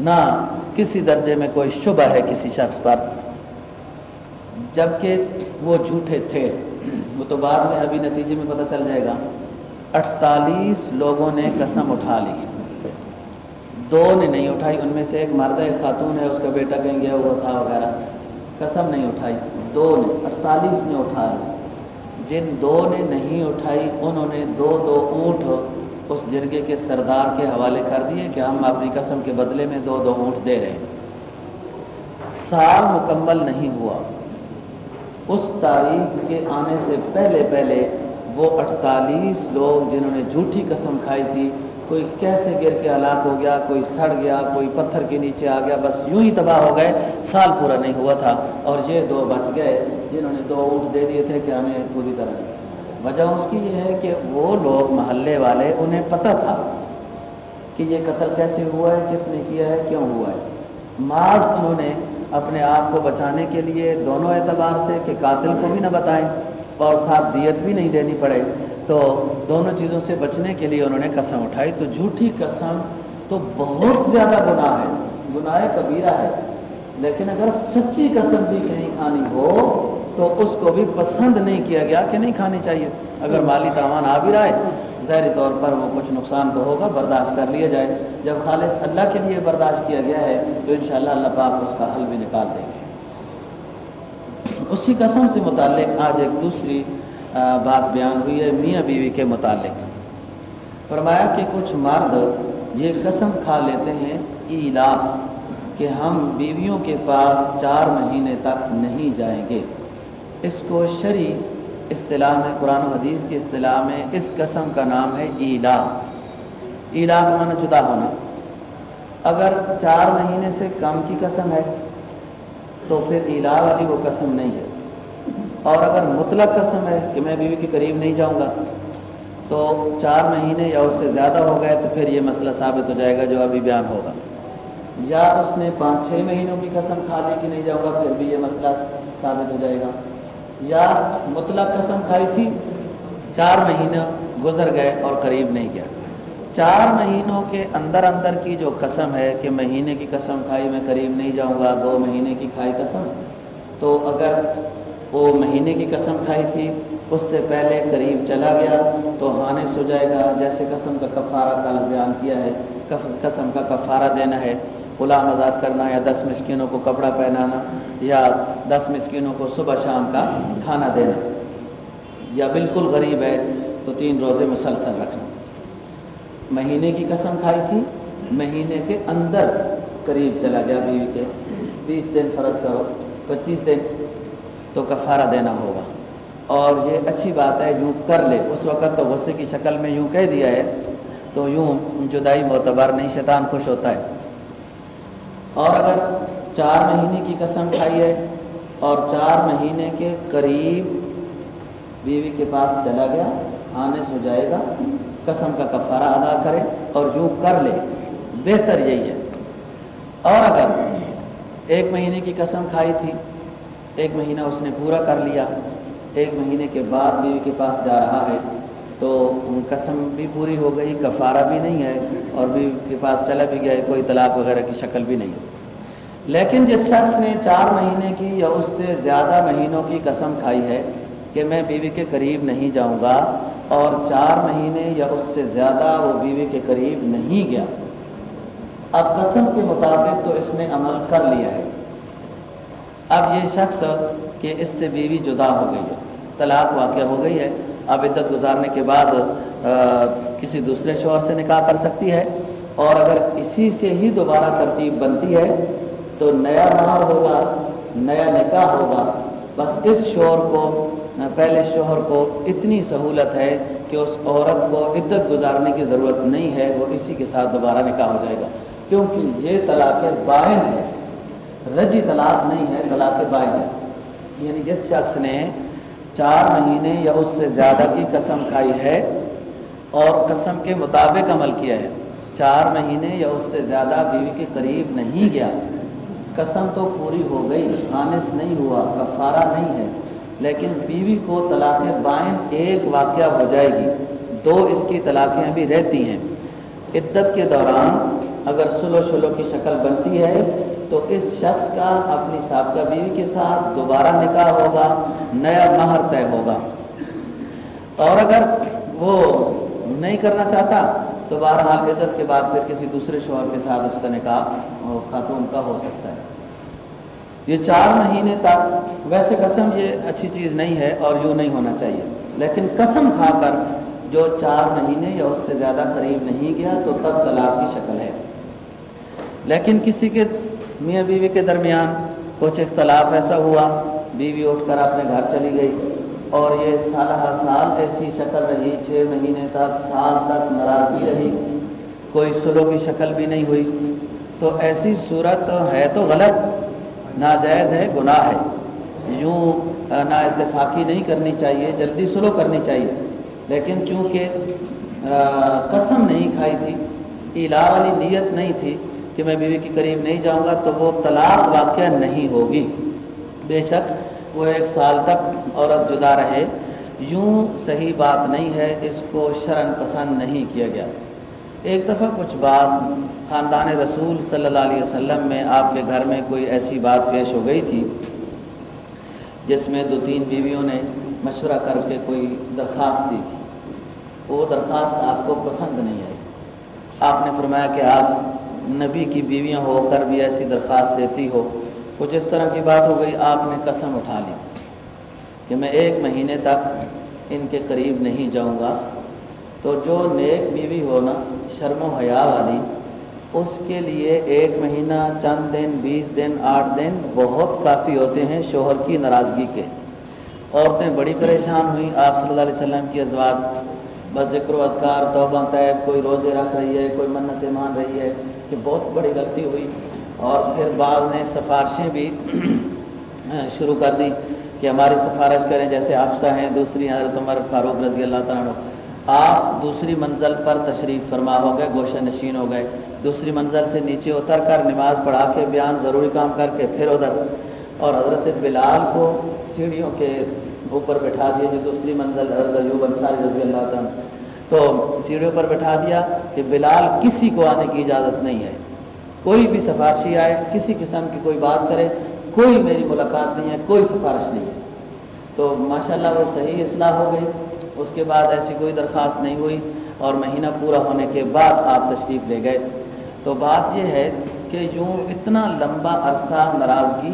نہ کسی درجے میں کوئی شبہ ہے کسی شخص پر۔ جبکہ وہ جھوٹے تھے۔ وہ تو بعد میں ابھی نتیجے میں پتہ چل جائے گا۔ اٹھتالیس لوگوں نے قسم اٹھا لی۔ دو نے نہیں اٹھائی، ان میں سے ایک مرد ایک خاتون ہے، اس کا بیٹا کہیں گیا ہوا تھا وغیرہ۔ قسم نہیں اٹھائی۔ دو نے اڑتالیس نے اٹھا لی۔ جن دو نے نہیں اٹھائی، انہوں نے دو دو اونٹ اس جرگے کے سردار کے حوالے کر دیے کہ ہم اپنی قسم کے بدلے میں دو دو اونٹ دے رہے ہیں۔ سال مکمل نہیں ہوا۔ اس تاریخ کے آنے سے پہلے پہلے وہ اٹھتالیس لوگ جنہوں نے جھوٹی قسم کھائی تھی، کوئی کیسے گر کے ہلاک ہو گیا، کوئی سڑ گیا، کوئی پتھر کے نیچے آ گیا، بس یوں ہی تباہ ہو گئے، سال پورا نہیں ہوا تھا۔ اور یہ دو بچ گئے جنہوں نے دو اونٹ دے دیے تھے کہ ہمیں پوری طرح۔ وجہ اس کی یہ ہے کہ وہ لوگ محلے والے، انہیں پتہ تھا کہ یہ قتل کیسے ہوا ہے، کس نے کیا ہے، کیوں ہوا ہے۔ معاذ انہوں نے اپنے آپ کو بچانے کے لیے دونوں اعتبار سے کہ قاتل کو بھی نہ بتائیں اور ساتھ دیت بھی نہیں دینی پڑے۔ تو دونوں چیزوں سے بچنے کے لیے انہوں نے قسم اٹھائی۔ تو جھوٹی قسم تو بہت زیادہ گناہ ہے۔ گناہ کبیرہ ہے۔ لیکن اگر سچی قسم بھی کہیں کھانی ہو تو اس کو بھی پسند نہیں کیا گیا کہ نہیں کھانی چاہیے۔ اگر مالی تاوان آ بھی رہا ہے ظاہری طور پر وہ کچھ نقصان تو ہوگا، برداشت کر لیا جائے۔ جب خالص اللہ کے لیے برداشت کیا گیا ہے، تو انشاءاللہ اللہ پاک اس کا حل بھی نکال دیں گے۔ اسی قسم سے متعلق آج ایک دوسری بات بیان ہوئی ہے میاں بیوی کے متعلق۔ فرمایا کہ کچھ مرد یہ قسم کھا لیتے ہیں، ایلا، کہ ہم بیویوں کے پاس چار مہینے تک نہیں جائیں گے۔ اس کو شرع اصطلاح میں، قرآن و حدیث کی اصطلاح میں اس قسم کا نام ہے ایلا۔ ایلا کا معنی جدا ہونا۔ اگر چار مہینے سے کم کی قسم ہے، تو پھر ایلا والی وہ قسم نہیں ہے۔ اور اگر مطلق قسم ہے کہ میں بیوی کے قریب نہیں جاؤں گا، تو چار مہینے یا اس سے زیادہ ہو گئے تو پھر یہ مسئلہ ثابت ہو جائے گا جو ابھی بیان ہوگا۔ یا اس نے پانچ چھ مہینوں کی قسم کھا لی کہ نہیں جاؤں گا، پھر بھی یہ مسئلہ ثابت ہو جائے گا۔ یا مطلق قسم کھائی تھی، چار مہینے گزر گئے اور قریب نہیں گیا۔ چار مہینوں کے اندر اندر کی جو قسم ہے کہ مہینے کی قسم کھائی میں قریب نہیں جاؤں گا، دو مہینے کی کھائی قسم، تو اگر وہ مہینے کی قسم کھائی تھی، اس سے پہلے قریب چلا گیا، تو حانث ہو جائے گا۔ جیسے قسم کا کفارہ کل بیان کیا ہے قسم کا کفارہ دینا ہے۔ غلام آزاد کرنا یا دس مسکینوں کو کپڑا پہنانا یا دس مسکینوں کو صبح شام کا کھانا دینا۔ یا بالکل غریب ہے تو تین روزے مسلسل رکھنا۔ مہینے کی قسم کھائی تھی، مہینے کے اندر قریب چلا گیا بیوی کے۔ بیس دن فرض کرو، پچیس دن تو کفارہ دینا ہوگا۔ اور یہ اچھی بات ہے، یوں کر لے۔ اس وقت تو غصے کی شکل میں یوں کہہ دیا ہے تو یوں جدائی معتبر نہیں، شیطان خوش ہوتا ہے۔ اور اگر چار مہینے کی قسم کھائی ہے اور چار مہینے کے قریب بیوی کے پاس چلا گیا خانص ہو جائے گا، قسم کا کفارہ ادا کرے اور یوں کر لے، بہتر یہی ہے۔ اور اگر ایک مہینے کی قسم کھائی تھی، ایک مہینہ اس نے پورا کر لیا، ایک مہینے کے بعد بیوی کے پاس جا رہا ہے، تو قسم بھی پوری ہو گئی، کفارہ بھی نہیں ہے۔ اور بیوی کے پاس چلا بھی گیا کوئی طلاق وغیرہ کی شکل بھی نہیں۔ لیکن جس شخص نے چار مہینے کی یا اس سے زیادہ مہینوں کی قسم کھائی ہے کہ میں بیوی کے قریب نہیں جاؤں گا اور چار مہینے یا اس سے زیادہ وہ بیوی کے قریب نہیں گیا۔ اب قسم کے مطابق تو اس نے عمل کر لیا ہے۔ اب یہ شخص کہ اس سے بیوی جدا ہو گئی ہے، طلاق واقع ہو گئی ہے۔ اب عدت گزارنے کے بعد کسی دوسرے شوہر سے نکاح کر سکتی ہے اور اگر اسی سے ہی دوبارہ ترتیب بنتی ہے تو نیا مہر ہوگا، نیا نکاح ہوگا۔ بس اس شوہر کو، پہلے شوہر کو اتنی سہولت ہے کہ اس عورت کو عدت گزارنے کی ضرورت نہیں ہے، وہ اسی کے ساتھ دوبارہ نکاح ہو جائے گا۔ کیونکہ یہ طلاق بائن ہے، رجی طلاق نہیں ہے، طلاق بائن ہے۔ یعنی جس شخص نے چار مہینے یا اس سے زیادہ کی قسم کھائی ہے اور قسم کے مطابق عمل کیا ہے۔ چار مہینے یا اس سے زیادہ بیوی کے قریب نہیں گیا۔ قسم تو پوری ہو گئی خانص نہیں ہوا، کفارہ نہیں ہے۔ لیکن بیوی کو طلاق بائن ایک واقعہ ہو جائے گی۔ دو اس کی طلاقیں بھی رہتی ہیں۔ عدت کے دوران اگر سلو شلو کی شکل بنتی ہے، تو اس شخص کا اپنی سابقہ بیوی کے ساتھ دوبارہ نکاح ہوگا، نیا مہر طے ہوگا۔ اور اگر وہ نہیں کرنا چاہتا، تو بہرحال عدت کے بعد پھر کسی دوسرے شوہر کے ساتھ اس کا نکاح خاتون کا ہو سکتا ہے۔ یہ چار مہینے تک، ویسے قسم یہ اچھی چیز نہیں ہے اور یوں نہیں ہونا چاہیے۔ لیکن قسم کھا کر جو چار مہینے یا اس سے زیادہ قریب نہیں گیا، تو تب طلاق کی شکل ہے۔ لیکن کسی کے میاں بیوی کے درمیان کچھ اختلاف ایسا ہوا، بیوی اٹھ کر اپنے گھر چلی گئی۔ اور یہ سالہ ہر سال ایسی شکل رہی، چھ مہینے تک، سال تک ناراضگی رہی۔ کوئی سلو کی شکل بھی نہیں ہوئی۔ تو ایسی صورت ہے تو غلط۔ ناجائز ہے، گناہ ہے۔ یوں نا اتفاقی نہیں کرنی چاہیے، جلدی سلو کرنی چاہیے۔ لیکن چونکہ قسم نہیں کھائی تھی الا والی نیت نہیں تھی کہ میں بیوی کے قریب نہیں جاؤں گا، تو وہ طلاق واقعہ نہیں ہوگی۔ بے شک وہ ایک سال تک عورت جدا رہے، یوں صحیح بات نہیں ہے، اس کو شرن پسند نہیں کیا گیا۔ ایک دفعہ کچھ بات خاندان رسول صلی اللہ علیہ وسلم میں آپ کے گھر میں کوئی ایسی بات پیش ہو گئی تھی، جس میں دو تین بیویوں نے مشورہ کر کے کوئی درخواست دی تھی۔ وہ درخواست آپ کو پسند نہیں آئی۔ آپ نے فرمایا کہ آپ نبی کی بیویاں ہو، کر بھی ایسی درخواست دیتی ہو۔ کچھ اس طرح کی بات ہو گئی، آپ نے قسم اٹھا لی کہ میں ایک مہینے تک ان کے قریب نہیں جاؤں گا۔ تو جو نیک بیوی ہو نا، شرم و حیا والی، اس کے لیے ایک مہینہ، چند دن، بیس دن، آٹھ دن بہت کافی ہوتے ہیں شوہر کی ناراضگی کے۔ عورتیں بڑی پریشان ہوئیں۔ آپ صلی اللہ علیہ وسلم کی ازواج، بس ذکر و اذکار، توبہ طیب، کوئی روزے رکھ رہی ہے، کوئی منتیں مان رہی ہے کہ بہت بڑی غلطی ہوئی۔ اور پھر بعض نے سفارشیں بھی [CLEARS THROAT] شروع کر دی کہ ہماری سفارش کریں، جیسے حفصہ ہیں، دوسری حضرت عمر فاروق رضی اللہ تعالیٰ آپ دوسری منزل پر تشریف فرما ہو گئے، گوشہ نشین ہو گئے۔ دوسری منزل سے نیچے اتر کر نماز پڑھا کے، بیان ضروری کام کر کے، پھر ادھر۔ اور حضرت بلال کو سیڑھیوں کے اوپر بٹھا دیا، جو دوسری منزل حضرت ایوب انصاری رضی اللہ تعالیٰ تو سیڑھیوں پر بٹھا دیا کہ بلال کسی کو آنے کی اجازت نہیں ہے۔ کوئی بھی سفارشی آئے، کسی قسم کی کوئی بات کرے، کوئی میری ملاقات نہیں ہے، کوئی سفارش نہیں ہے۔ تو ماشاءاللہ وہ صحیح اصلاح ہو گئی۔ اس کے بعد ایسی کوئی درخواست نہیں ہوئی اور مہینہ پورا ہونے کے بعد آپ تشریف لے گئے۔ تو بات یہ ہے کہ یوں اتنا لمبا عرصہ ناراضگی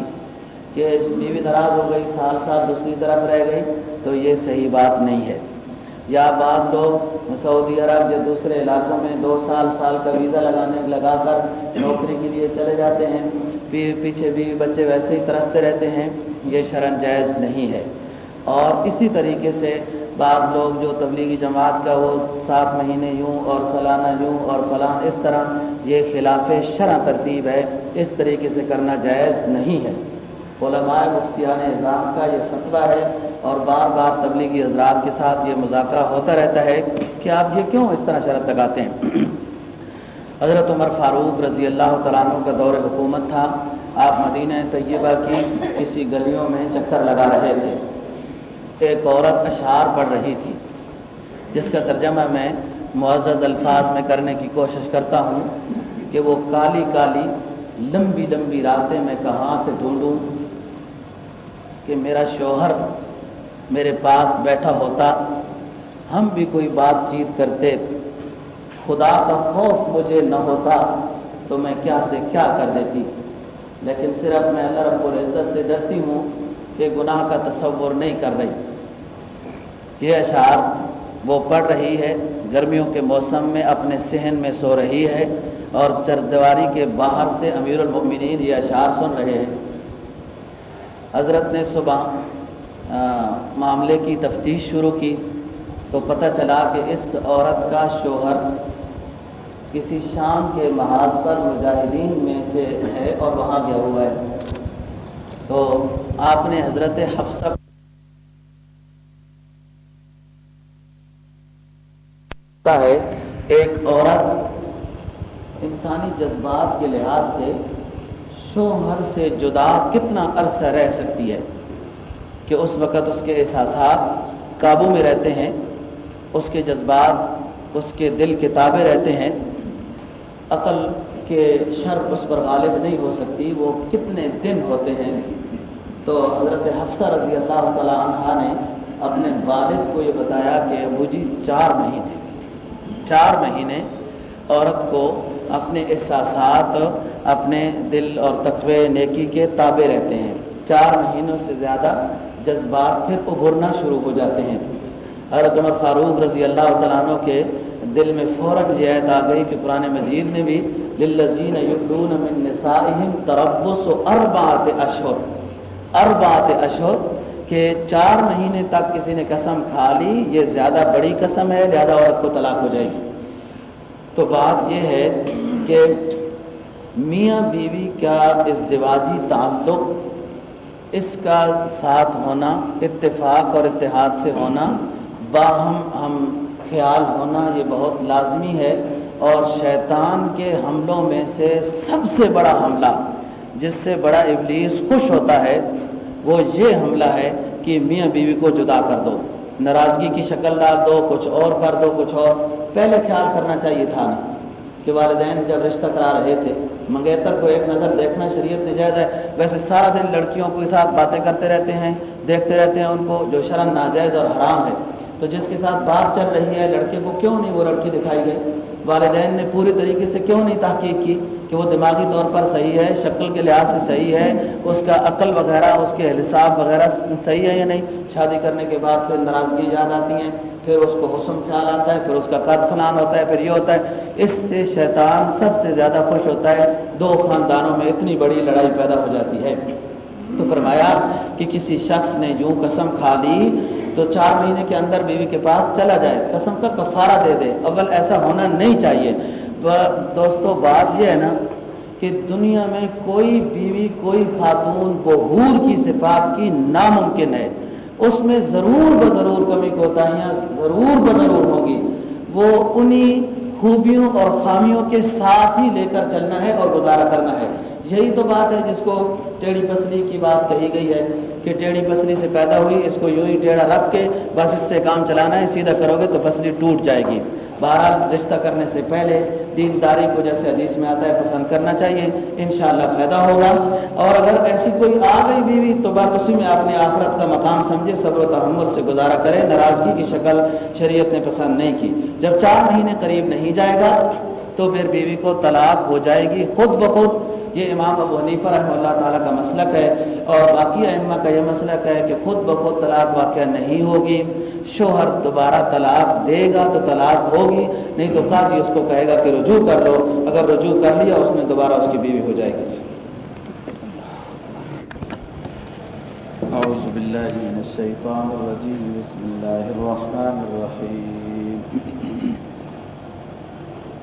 کہ بیوی ناراض ہو گئی، سال سال دوسری طرف رہ گئی، تو یہ صحیح بات نہیں ہے۔ یا بعض لوگ سعودی عرب یا دوسرے علاقوں میں دو سال سال کا ویزا لگانے لگا کر نوکری کے لیے چلے جاتے ہیں۔ پیچھے بھی بچے ویسے ہی ترستے رہتے ہیں۔ یہ شرن جائز نہیں ہے۔ اور اسی طریقے سے بعض لوگ جو تبلیغی جماعت کا وہ سات مہینے یوں اور سالانہ یوں اور فلاں اس طرح یہ خلاف شرع ترتیب ہے۔ اس طریقے سے کرنا جائز نہیں ہے۔ علماء مفتیان نظام کا یہ فتویٰ ہے اور بار بار تبلیغی حضرات کے ساتھ یہ مذاکرہ ہوتا رہتا ہے کہ آپ یہ کیوں اس طرح شرط لگاتے ہیں؟ حضرت عمر فاروق رضی اللہ تعالیٰ عنہ کا دور حکومت تھا۔ آپ مدینہ طیبہ کی کسی گلیوں میں چکر لگا رہے تھے۔ ایک عورت اشعار پڑھ رہی تھی، جس کا ترجمہ میں معزز الفاظ میں کرنے کی کوشش کرتا ہوں کہ وہ کالی کالی لمبی لمبی راتیں میں کہاں سے ڈھونڈوں۔ کہ میرا شوہر میرے پاس بیٹھا ہوتا، ہم بھی کوئی بات چیت کرتے، خدا کا خوف مجھے نہ ہوتا، تو میں کیا سے کیا کر دیتی لیکن صرف میں اللہ رب العزت سے ڈرتی ہوں کہ گناہ کا تصور نہیں کر رہی۔ یہ اشعار وہ پڑھ رہی ہے، گرمیوں کے موسم میں اپنے صحن میں سو رہی ہے اور چردواری کے باہر سے امیر المؤمنین یہ اشعار سن رہے ہیں۔ حضرت نے صبح معاملے کی تفتیش شروع کی تو پتہ چلا کہ اس عورت کا شوہر کسی شام کے محاذ پر مجاہدین میں سے ہے اور وہاں گیا ہوا ہے۔ تو آپ نے حضرت حفصہ ہے، ایک عورت انسانی جذبات کے لحاظ سے شوہر سے جدا کتنا عرصہ رہ سکتی ہے کہ اس وقت اس کے احساسات قابو میں رہتے ہیں، اس کے جذبات، اس کے دل کے تابع رہتے ہیں۔ عقل کے شرف اس پر غالب نہیں ہو سکتی، وہ کتنے دن ہوتے ہیں۔ تو حضرت حفصہ رضی اللہ تعالیٰ عنہ نے اپنے والد کو یہ بتایا کہ ابو جی چار مہینے چار مہینے عورت کو اپنے احساسات، اپنے دل اور تقوی نیکی کے تابع رہتے ہیں۔ چار مہینوں سے زیادہ جذبات پھر ابھرنا شروع ہو جاتے ہیں۔ حضرت عمر فاروق رضی اللہ تعالیٰ عنہ کے دل میں فوراً یہ عید آ گئی کہ قرآن مجید نے بھی للذین یبلون من نسائہم تربص اربعات اشہر اربعات اشہر کہ چار مہینے تک کسی نے قسم کھا لی، یہ زیادہ بڑی قسم ہے لہذا عورت کو طلاق ہو جائے گی۔ تو بات یہ ہے کہ میاں بیوی کا ازدواجی تعلق، اس کا ساتھ ہونا، اتفاق اور اتحاد سے ہونا، باہم ہم خیال ہونا یہ بہت لازمی ہے اور شیطان کے حملوں میں سے سب سے بڑا حملہ جس سے بڑا ابلیس خوش ہوتا ہے، وہ یہ حملہ ہے کہ میاں بیوی کو جدا کر دو، ناراضگی کی شکل ڈال دو، کچھ اور کر دو، کچھ اور۔ پہلے خیال کرنا چاہیے تھا نا کہ والدین جب رشتہ کرا رہے تھے، منگیتر کو ایک نظر دیکھنا شریعت نجائز ہے۔ ویسے سارا دن لڑکیوں کے ساتھ باتیں کرتے رہتے ہیں، دیکھتے رہتے ہیں ان کو جو شرم ناجائز اور حرام ہے۔ تو جس کے ساتھ بات چل رہی ہے، لڑکے کو کیوں نہیں وہ لڑکی دکھائی گئی؟ والدین نے پوری طریقے سے کیوں نہیں تحقیق کی کہ وہ دماغی طور پر صحیح ہے، شکل کے لحاظ سے صحیح ہے، اس کا عقل وغیرہ، اس کے حساب وغیرہ صحیح ہے یا نہیں؟ شادی کرنے کے بعد پھر ناراضگی یاد آتی ہیں پھر اس کو حسن خیال آتا ہے، پھر اس کا قد فلان ہوتا ہے، پھر یہ ہوتا ہے۔ اس سے شیطان سب سے زیادہ خوش ہوتا ہے۔ دو خاندانوں میں اتنی بڑی لڑائی پیدا ہو جاتی ہے۔ تو فرمایا کہ کسی شخص نے جو قسم کھا لی تو چار مہینے کے اندر بیوی کے پاس چلا جائے۔ قسم کا کفارہ دے دے۔ اول ایسا ہونا نہیں چاہیے۔ دوستو، بات یہ ہے نا کہ دنیا میں کوئی بیوی، کوئی خاتون وہ حور کی صفات کی ناممکن ہے۔ اس میں ضرور بضرور کمی کوتاہیاں ضرور بضرور ہوگی وہ انہی خوبیوں اور خامیوں کے ساتھ ہی لے کر چلنا ہے اور گزارا کرنا ہے۔ یہی تو بات ہے جس کو ٹیڑھی پسلی کی بات کہی گئی ہے کہ ٹیڑھی پسلی سے پیدا ہوئی، اس کو یوں ہی ٹیڑھا رکھ کے بس اس سے کام چلانا ہے، سیدھا کرو گے تو پسلی ٹوٹ جائے گی۔ بہرحال رشتہ کرنے سے پہلے دینداری کو جیسے حدیث میں آتا ہے، پسند کرنا چاہیے، انشاءاللہ فائدہ ہوگا۔ اور اگر ایسی کوئی آ گئی بیوی، تو بات اسی میں اپنے آخرت کا مقام سمجھے، صبر و تحمل سے گزارا کرے، ناراضگی کی شکل شریعت نے پسند نہیں کی۔ جب چار مہینے قریب نہیں جائے گا، تو پھر بیوی کو طلاق ہو جائے گی، خود بخود یہ امام ابو حنیفہ رحمہ اللہ تعالیٰ کا مسلک ہے اور باقی ائمہ کا یہ مسلک ہے کہ خود بخود طلاق واقعہ نہیں ہوگی، شوہر دوبارہ طلاق دے گا تو طلاق ہوگی، نہیں تو قاضی اس کو کہے گا کہ رجوع کر لو، اگر رجوع کر لیا اس نے دوبارہ اس کی بیوی ہو جائے گی۔ اعوذ باللہ من الشیطان الرجیم، بسم اللہ الرحمن الرحیم۔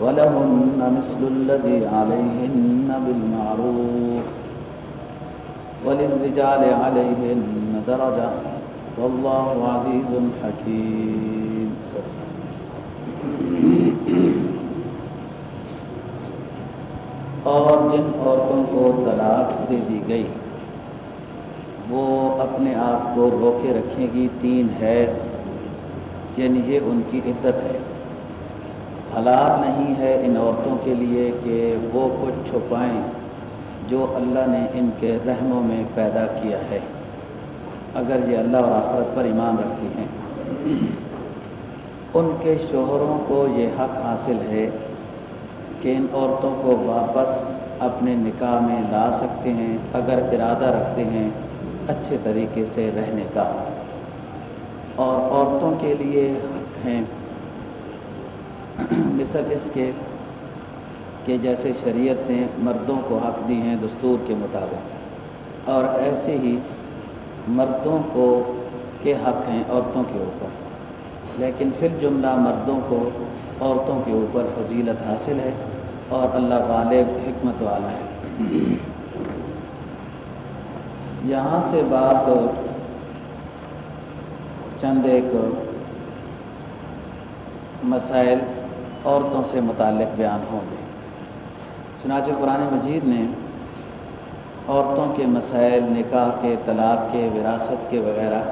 ولهن مثل الذي عليهن بالمعروف وللرجال عليهن درجة والله عزيز حكيم. اور جن عورتوں کو طلاق دے دی گئی، وہ اپنے آپ کو روکے رکھیں گی تین حیض یعنی یہ ان کی عدت ہے۔ حلال نہیں ہے ان عورتوں کے لیے کہ وہ کچھ چھپائیں جو اللہ نے ان کے رحموں میں پیدا کیا ہے۔ اگر یہ اللہ اور آخرت پر ایمان رکھتی ہیں، ان کے شوہروں کو یہ حق حاصل ہے کہ ان عورتوں کو واپس اپنے نکاح میں لا سکتے ہیں، اگر ارادہ رکھتے ہیں اچھے طریقے سے رہنے کا۔ اور عورتوں کے لیے حق ہیں۔ مثل اس کے کہ جیسے شریعت نے مردوں کو حق دی ہیں دستور کے مطابق، اور ایسے ہی مردوں کو کے حق ہیں عورتوں کے اوپر۔ لیکن پھر جملہ مردوں کو عورتوں کے اوپر فضیلت حاصل ہے اور اللہ غالب حکمت والا ہے۔ یہاں سے بات چند ایک مسائل عورتوں سے متعلق بیان ہوں گے۔ چنانچہ قرآن مجید نے عورتوں کے مسائل، نکاح کے، طلاق کے، وراثت کے وغیرہ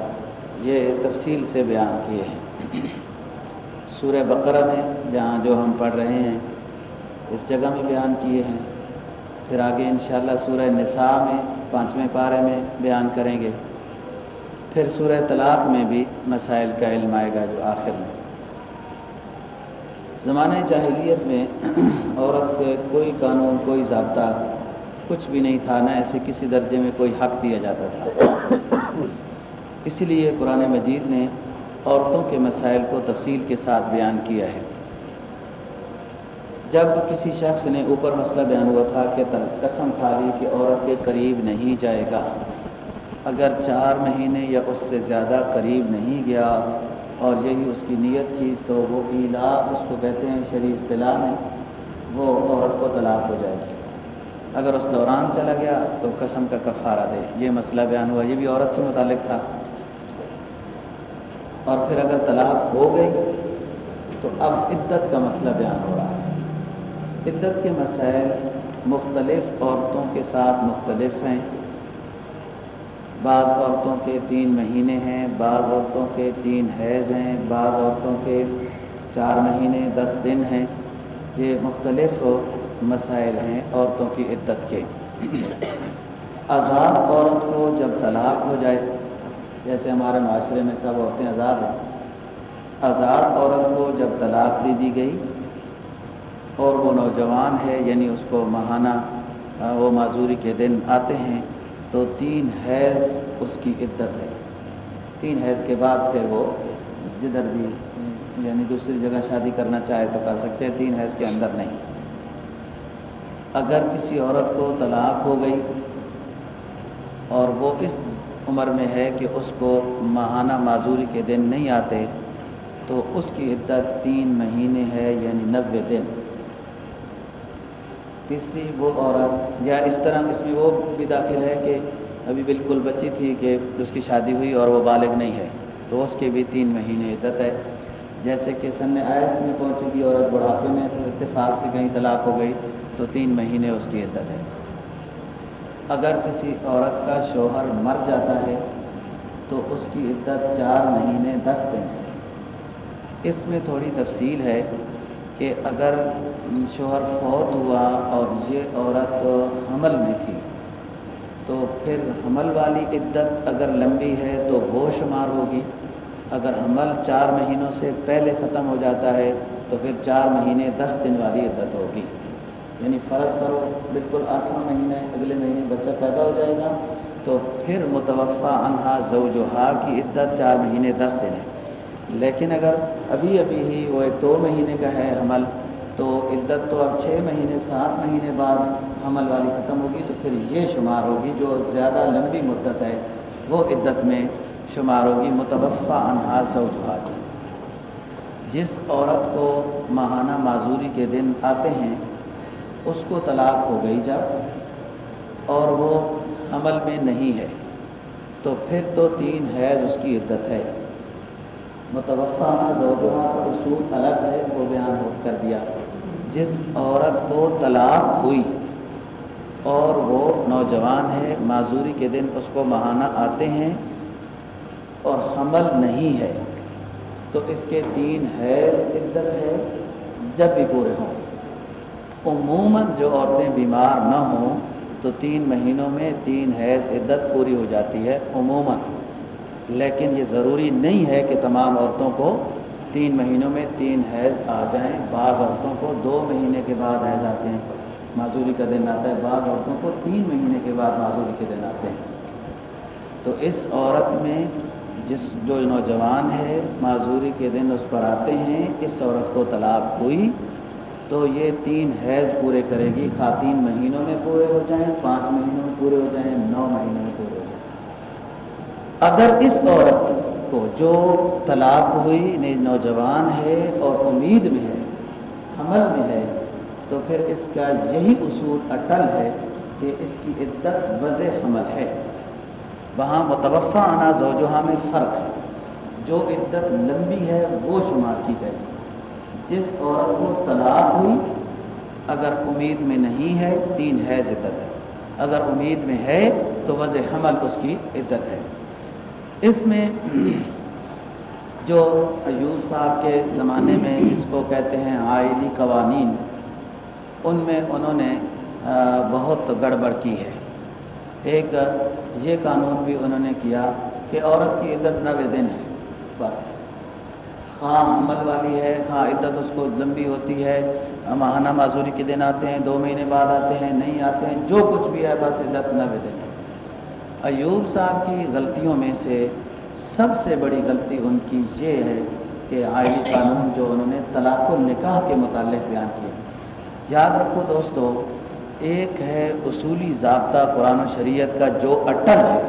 یہ تفصیل سے بیان کیے ہیں۔ سورہ بقرہ میں جہاں جو ہم پڑھ رہے ہیں، اس جگہ میں بیان کیے ہیں۔ پھر آگے انشاءاللہ سورہ نساء میں، پانچویں پارے میں بیان کریں گے۔ پھر سورہ طلاق میں بھی مسائل کا علم آئے گا جو آخر میں۔ زمانہ جاہلیت میں عورت کے کوئی قانون، کوئی ضابطہ کچھ بھی نہیں تھا، نہ ایسے کسی درجے میں کوئی حق دیا جاتا تھا۔ اسی لیے قرآن مجید نے عورتوں کے مسائل کو تفصیل کے ساتھ بیان کیا ہے۔ جب کسی شخص نے اوپر مسئلہ بیان ہوا تھا کہ قسم کھا لی کہ عورت کے قریب نہیں جائے گا، اگر چار مہینے یا اس سے زیادہ قریب نہیں گیا اور یہی اس کی نیت تھی، تو وہ ایلا، اس کو کہتے ہیں شریع اصطلاح میں، وہ عورت کو طلاق ہو جائے گی۔ اگر اس دوران چلا گیا تو قسم کا کفارہ دے۔ یہ مسئلہ بیان ہوا، یہ بھی عورت سے متعلق تھا۔ اور پھر اگر طلاق ہو گئی تو اب عدت کا مسئلہ بیان ہو رہا ہے۔ عدت کے مسائل مختلف عورتوں کے ساتھ مختلف ہیں۔ بعض عورتوں کے تین مہینے ہیں، بعض عورتوں کے تین حیض ہیں، بعض عورتوں کے چار مہینے، دس دن ہیں۔ یہ مختلف مسائل ہیں عورتوں کی عدت کے۔ آزاد عورت کو جب طلاق ہو جائے، جیسے ہمارے معاشرے میں سب عورتیں آزاد ہیں، آزاد عورت کو جب طلاق دے دی گئی اور وہ نوجوان ہے یعنی اس کو ماہانہ، وہ معذوری کے دن آتے ہیں تو تین حیض اس کی عدت ہے۔ تین حیض کے بعد پھر وہ جدھر بھی یعنی دوسری جگہ شادی کرنا چاہے تو کر سکتے ہیں، تین حیض کے اندر نہیں۔ اگر کسی عورت کو طلاق ہو گئی اور وہ اس عمر میں ہے کہ اس کو ماہانہ معذوری کے دن نہیں آتے، تو اس کی عدت تین مہینے ہے یعنی نوے دن۔ تیسری وہ عورت یا اس طرح اس میں وہ بھی داخل ہے کہ ابھی بالکل بچی تھی کہ اس کی شادی ہوئی اور وہ بالغ نہیں ہے، تو اس کے بھی تین مہینے عدت ہے۔ جیسے کہ سن آئس میں پہنچے گی عورت بڑھاپے میں تو اتفاق سے کہیں طلاق ہو گئی، تو تین مہینے اس کی عدت ہے۔ اگر کسی عورت کا شوہر مر جاتا ہے، تو اس کی عدت چار مہینے دس دن ہے۔ اس میں تھوڑی تفصیل ہے کہ اگر شوہر فوت ہوا اور یہ عورت حمل میں تھی۔ تو پھر حمل والی عدت اگر لمبی ہے تو وہ شمار ہوگی۔ اگر حمل چار مہینوں سے پہلے ختم ہو جاتا ہے تو پھر چار مہینے دس دن والی عدت ہوگی۔ یعنی فرض کرو بالکل آٹھواں مہینے اگلے مہینے بچہ پیدا ہو جائے گا۔ تو پھر متوفع انہا زوجہا کی عدت چار مہینے دس دن ہے۔ لیکن اگر ابھی ابھی ہی وہ ایک دو مہینے کا ہے حمل تو عدت تو اب چھ مہینے، سات مہینے بعد حمل والی ختم ہوگی تو پھر یہ شمار ہوگی جو زیادہ لمبی مدت ہے، وہ عدت میں شمار ہوگی متوفع انہا زوجہا کی جس عورت کو ماہانہ معذوری کے دن آتے ہیں، اس کو طلاق ہو گئی جب اور وہ عمل میں نہیں ہے، تو پھر تو تین حیض اس کی عدت ہے۔ متوفع زوجہ کا اصول الگ ہے، وہ بیان ہو کر دیا۔ جس عورت کو طلاق ہوئی اور وہ نوجوان ہے، معذوری کے دن اس کو ماہانہ آتے ہیں اور حمل نہیں ہے۔ تو اس کے تین حیض عدت ہے جب بھی پورے ہوں۔ عموماً جو عورتیں بیمار نہ ہوں، تو تین مہینوں میں تین حیض عدت پوری ہو جاتی ہے، عموماً۔ لیکن یہ ضروری نہیں ہے کہ تمام عورتوں کو تین مہینوں میں تین حیض آ جائیں۔ بعض عورتوں کو دو مہینے کے بعد حیض آتے ہیں۔ معذوری کا دن آتا ہے۔ بعض عورتوں کو تین مہینے کے بعد معذوری کے دن آتے ہیں۔ تو اس عورت میں جس جو نوجوان ہے، معذوری کے دن اس پر آتے ہیں، اس عورت کو طلاق ہوئی تو یہ تین حیض پورے کرے گی۔ خواتین مہینوں میں پورے ہو جائیں، پانچ مہینوں میں پورے ہو جائیں، نو مہینوں میں پورے ہو جائیں۔ اگر اس عورت کو جو طلاق ہوئی یعنی نوجوان ہے اور امید میں ہے، حمل میں ہے، تو پھر اس کا یہی اصول اٹل ہے کہ اس کی عدت وضع حمل ہے۔ وہاں متوفع آنا زوجہا میں فرق ہے۔ جو عدت لمبی ہے، وہ شمار کی جائے گی جس عورت کو طلاق ہوئی، اگر امید میں نہیں ہے، تین ہے عدت ہے۔ اگر امید میں ہے، تو وضع حمل اس کی عدت ہے۔ اس میں جو ایوب صاحب کے زمانے میں جس کو کہتے ہیں آئلی قوانین، ان میں انہوں نے بہت گڑبڑ کی ہے۔ ایک، یہ قانون بھی انہوں نے کیا کہ عورت کی عدت نوے دن ہے، بس۔ ہاں عمل والی ہے ہاں عدت اس کو لمبی ہوتی ہے، ماہانہ معذوری کے دن آتے ہیں، دو مہینے بعد آتے ہیں، نہیں آتے ہیں، جو کچھ بھی ہے، بس عدت نہ دن۔ ایوب صاحب کی غلطیوں میں سے سب سے بڑی غلطی ان کی یہ ہے کہ آئلی قانون جو انہوں نے طلاق و نکاح کے متعلق بیان کیا۔ یاد رکھو دوستو، ایک ہے اصولی ضابطہ قرآن و شریعت کا جو اٹل ہے۔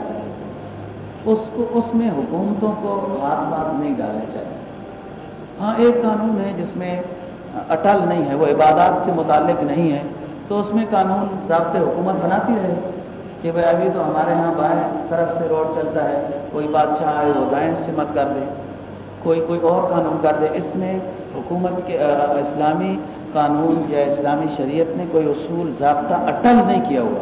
اس کو، اس میں حکومتوں کو ہاتھ بات نہیں ڈالنے چاہیے۔ ہاں ایک قانون ہے جس میں اٹل نہیں ہے، وہ عبادات سے متعلق نہیں ہے، تو اس میں قانون ضابطے حکومت بناتی رہے۔ کہ بھائی ابھی تو ہمارے ہاں بائیں طرف سے روڈ چلتا ہے، کوئی بادشاہ آئے وہ دائیں سے مت کر دے، کوئی کوئی اور قانون کر دے۔ اس میں حکومت کے اسلامی قانون یا اسلامی شریعت نے کوئی اصول ضابطہ اٹل نہیں کیا ہوا۔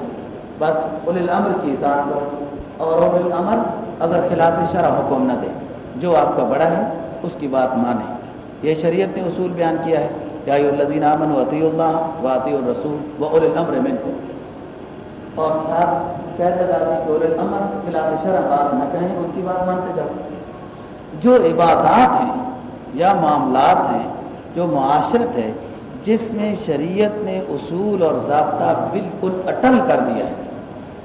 بس اول الامر کی اطاعت کرو۔ اور اول الامر اگر خلاف شرح حکم نہ دے، جو آپ کا بڑا ہے، اس کی بات مانیں یہ شریعت نے اصول بیان کیا ہے۔ کیا الزین امن وطی اللہ واطی الرسول و الامر من کو اور ساتھ کہتے جاتے کہ اول الامر خلاف شرح بات نہ کہیں، ان کی بات مانتے جاؤ۔ جو عبادات ہیں یا معاملات ہیں، جو معاشرت ہے، جس میں شریعت نے اصول اور ضابطہ بالکل اٹل کر دیا ہے،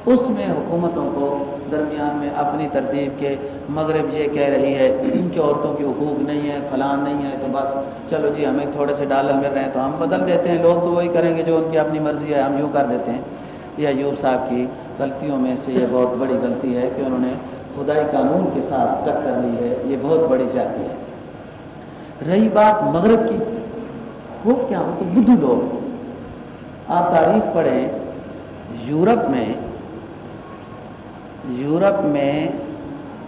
اس میں حکومتوں کو درمیان میں اپنی ترتیب کے مغرب یہ کہہ رہی ہے کہ عورتوں کی حقوق نہیں ہے فلاں نہیں ہے تو بس چلو جی ہمیں تھوڑے سے ڈالر مل رہے ہیں تو ہم بدل دیتے ہیں، لوگ تو وہی کریں گے جو ان کی اپنی مرضی ہے، ہم یوں کر دیتے ہیں۔ یہ ایوب صاحب کی غلطیوں میں سے یہ بہت بڑی غلطی ہے کہ انہوں نے خدائی قانون کے ساتھ کٹ کر لی ہے، یہ بہت بڑی زیادتی ہے۔ رہی بات مغرب کی۔ وہ کیا ہو؟ تو بدھو لوگ۔ آپ تاریخ پڑھیں، یورپ میں یورپ میں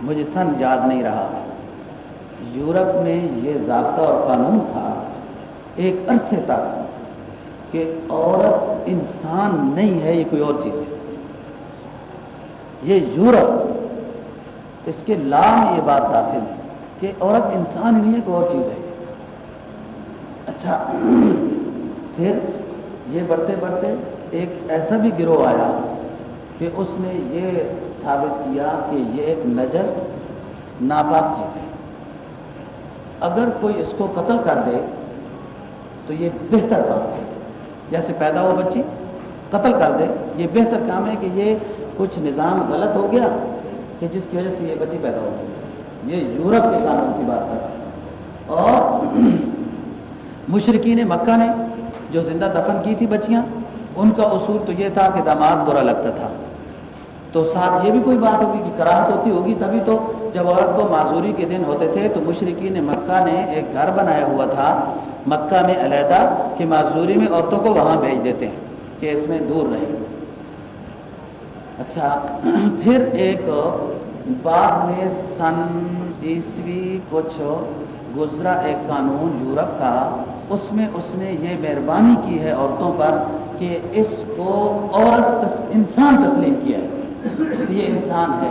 مجھے سن یاد نہیں رہا۔ یورپ میں یہ ضابطہ اور قانون تھا، ایک عرصے تک کہ عورت انسان نہیں ہے، یہ کوئی اور چیز ہے۔ یہ یورپ، اس کے لا میں یہ بات داخل ہے کہ عورت انسان نہیں ہے، کوئی اور چیز ہے۔ اچھا پھر یہ بڑھتے بڑھتے ایک ایسا بھی گروہ آیا کہ اس نے یہ ثابت کیا کہ یہ ایک نجس، ناپاک چیز ہے۔ اگر کوئی اس کو قتل کر دے تو یہ بہتر بات ہے۔ جیسے پیدا ہو بچی، قتل کر دے۔ یہ بہتر کام ہے کہ یہ کچھ نظام غلط ہو گیا کہ جس کی وجہ سے یہ بچی پیدا ہوتی یہ یورپ کے قانون کی بات کر اور [CLEARS THROAT] مشرقین مکہ نے جو زندہ دفن کی تھی بچیاں، ان کا اصول تو یہ تھا کہ داماد برا لگتا تھا۔ تو ساتھ یہ بھی کوئی بات ہوگی کہ کراہت ہوتی ہوگی، تبھی تو جب عورت کو معذوری کے دن ہوتے تھے تو مشرقین مکہ نے ایک گھر بنایا ہوا تھا، مکہ میں علیحدہ، کہ معذوری میں عورتوں کو وہاں بھیج دیتے ہیں، کہ اس میں دور رہیں۔ اچھا پھر ایک بعد میں سن عیسوی کچھ گزرا ایک قانون یورپ کا، اس میں اس نے یہ مہربانی کی ہے عورتوں پر کہ اس کو عورت انسان تسلیم کیا ہے۔ یہ انسان ہے۔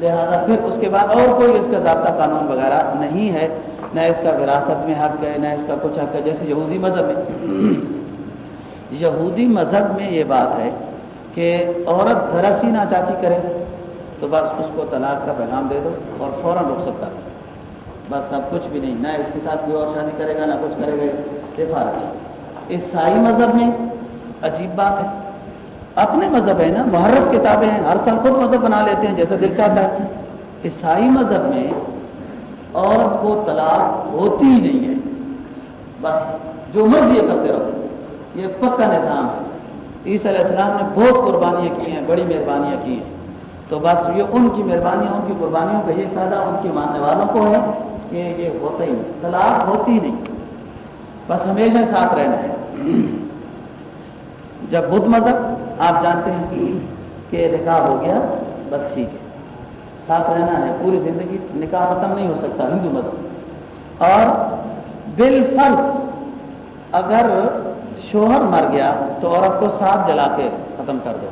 لہذا پھر اس کے بعد اور کوئی اس کا ضابطہ قانون وغیرہ نہیں ہے۔ نہ اس کا وراثت میں حق ہے، نہ اس کا کچھ حق ہے، جیسے یہودی مذہب میں۔ یہودی مذہب میں یہ بات ہے کہ عورت ذرا سی نہ چاکی کرے تو بس اس کو طلاق کا پیغام دے دو اور فوراً رخصت کر۔ بس سب کچھ بھی نہیں، نہ اس کے ساتھ کوئی اور شادی کرے گا، نہ کچھ کرے گا فارغ۔ عیسائی مذہب میں عجیب بات ہے۔ اپنے مذہب ہے نا، محرف کتابیں ہیں، ہر سال خود مذہب بنا لیتے ہیں جیسا دل چاہتا ہے۔ عیسائی مذہب میں عورت کو طلاق ہوتی ہی نہیں ہے۔ بس جو مرضی یہ کرتے رہو۔ یہ پکا نظام ہے۔ عیسی علیہ السلام نے بہت قربانیاں کی ہیں، بڑی مہربانیاں کی ہیں۔ تو بس یہ ان کی مہربانیاں، ان کی قربانیوں کا یہ فائدہ ان کے ماننے والوں کو ہے کہ یہ ہوتا ہی نہیں، طلاق ہوتی نہیں۔ بس ہمیشہ ساتھ رہنا ہے۔ جب بدھ مذہب آپ جانتے ہیں کہ نکاح ہو گیا، بس ٹھیک ہے۔ ساتھ رہنا ہے، پوری زندگی نکاح ختم نہیں ہو سکتا، ہندو مذہب۔ اور بالفرض اگر شوہر مر گیا تو عورت کو ساتھ جلا کے ختم کر دو۔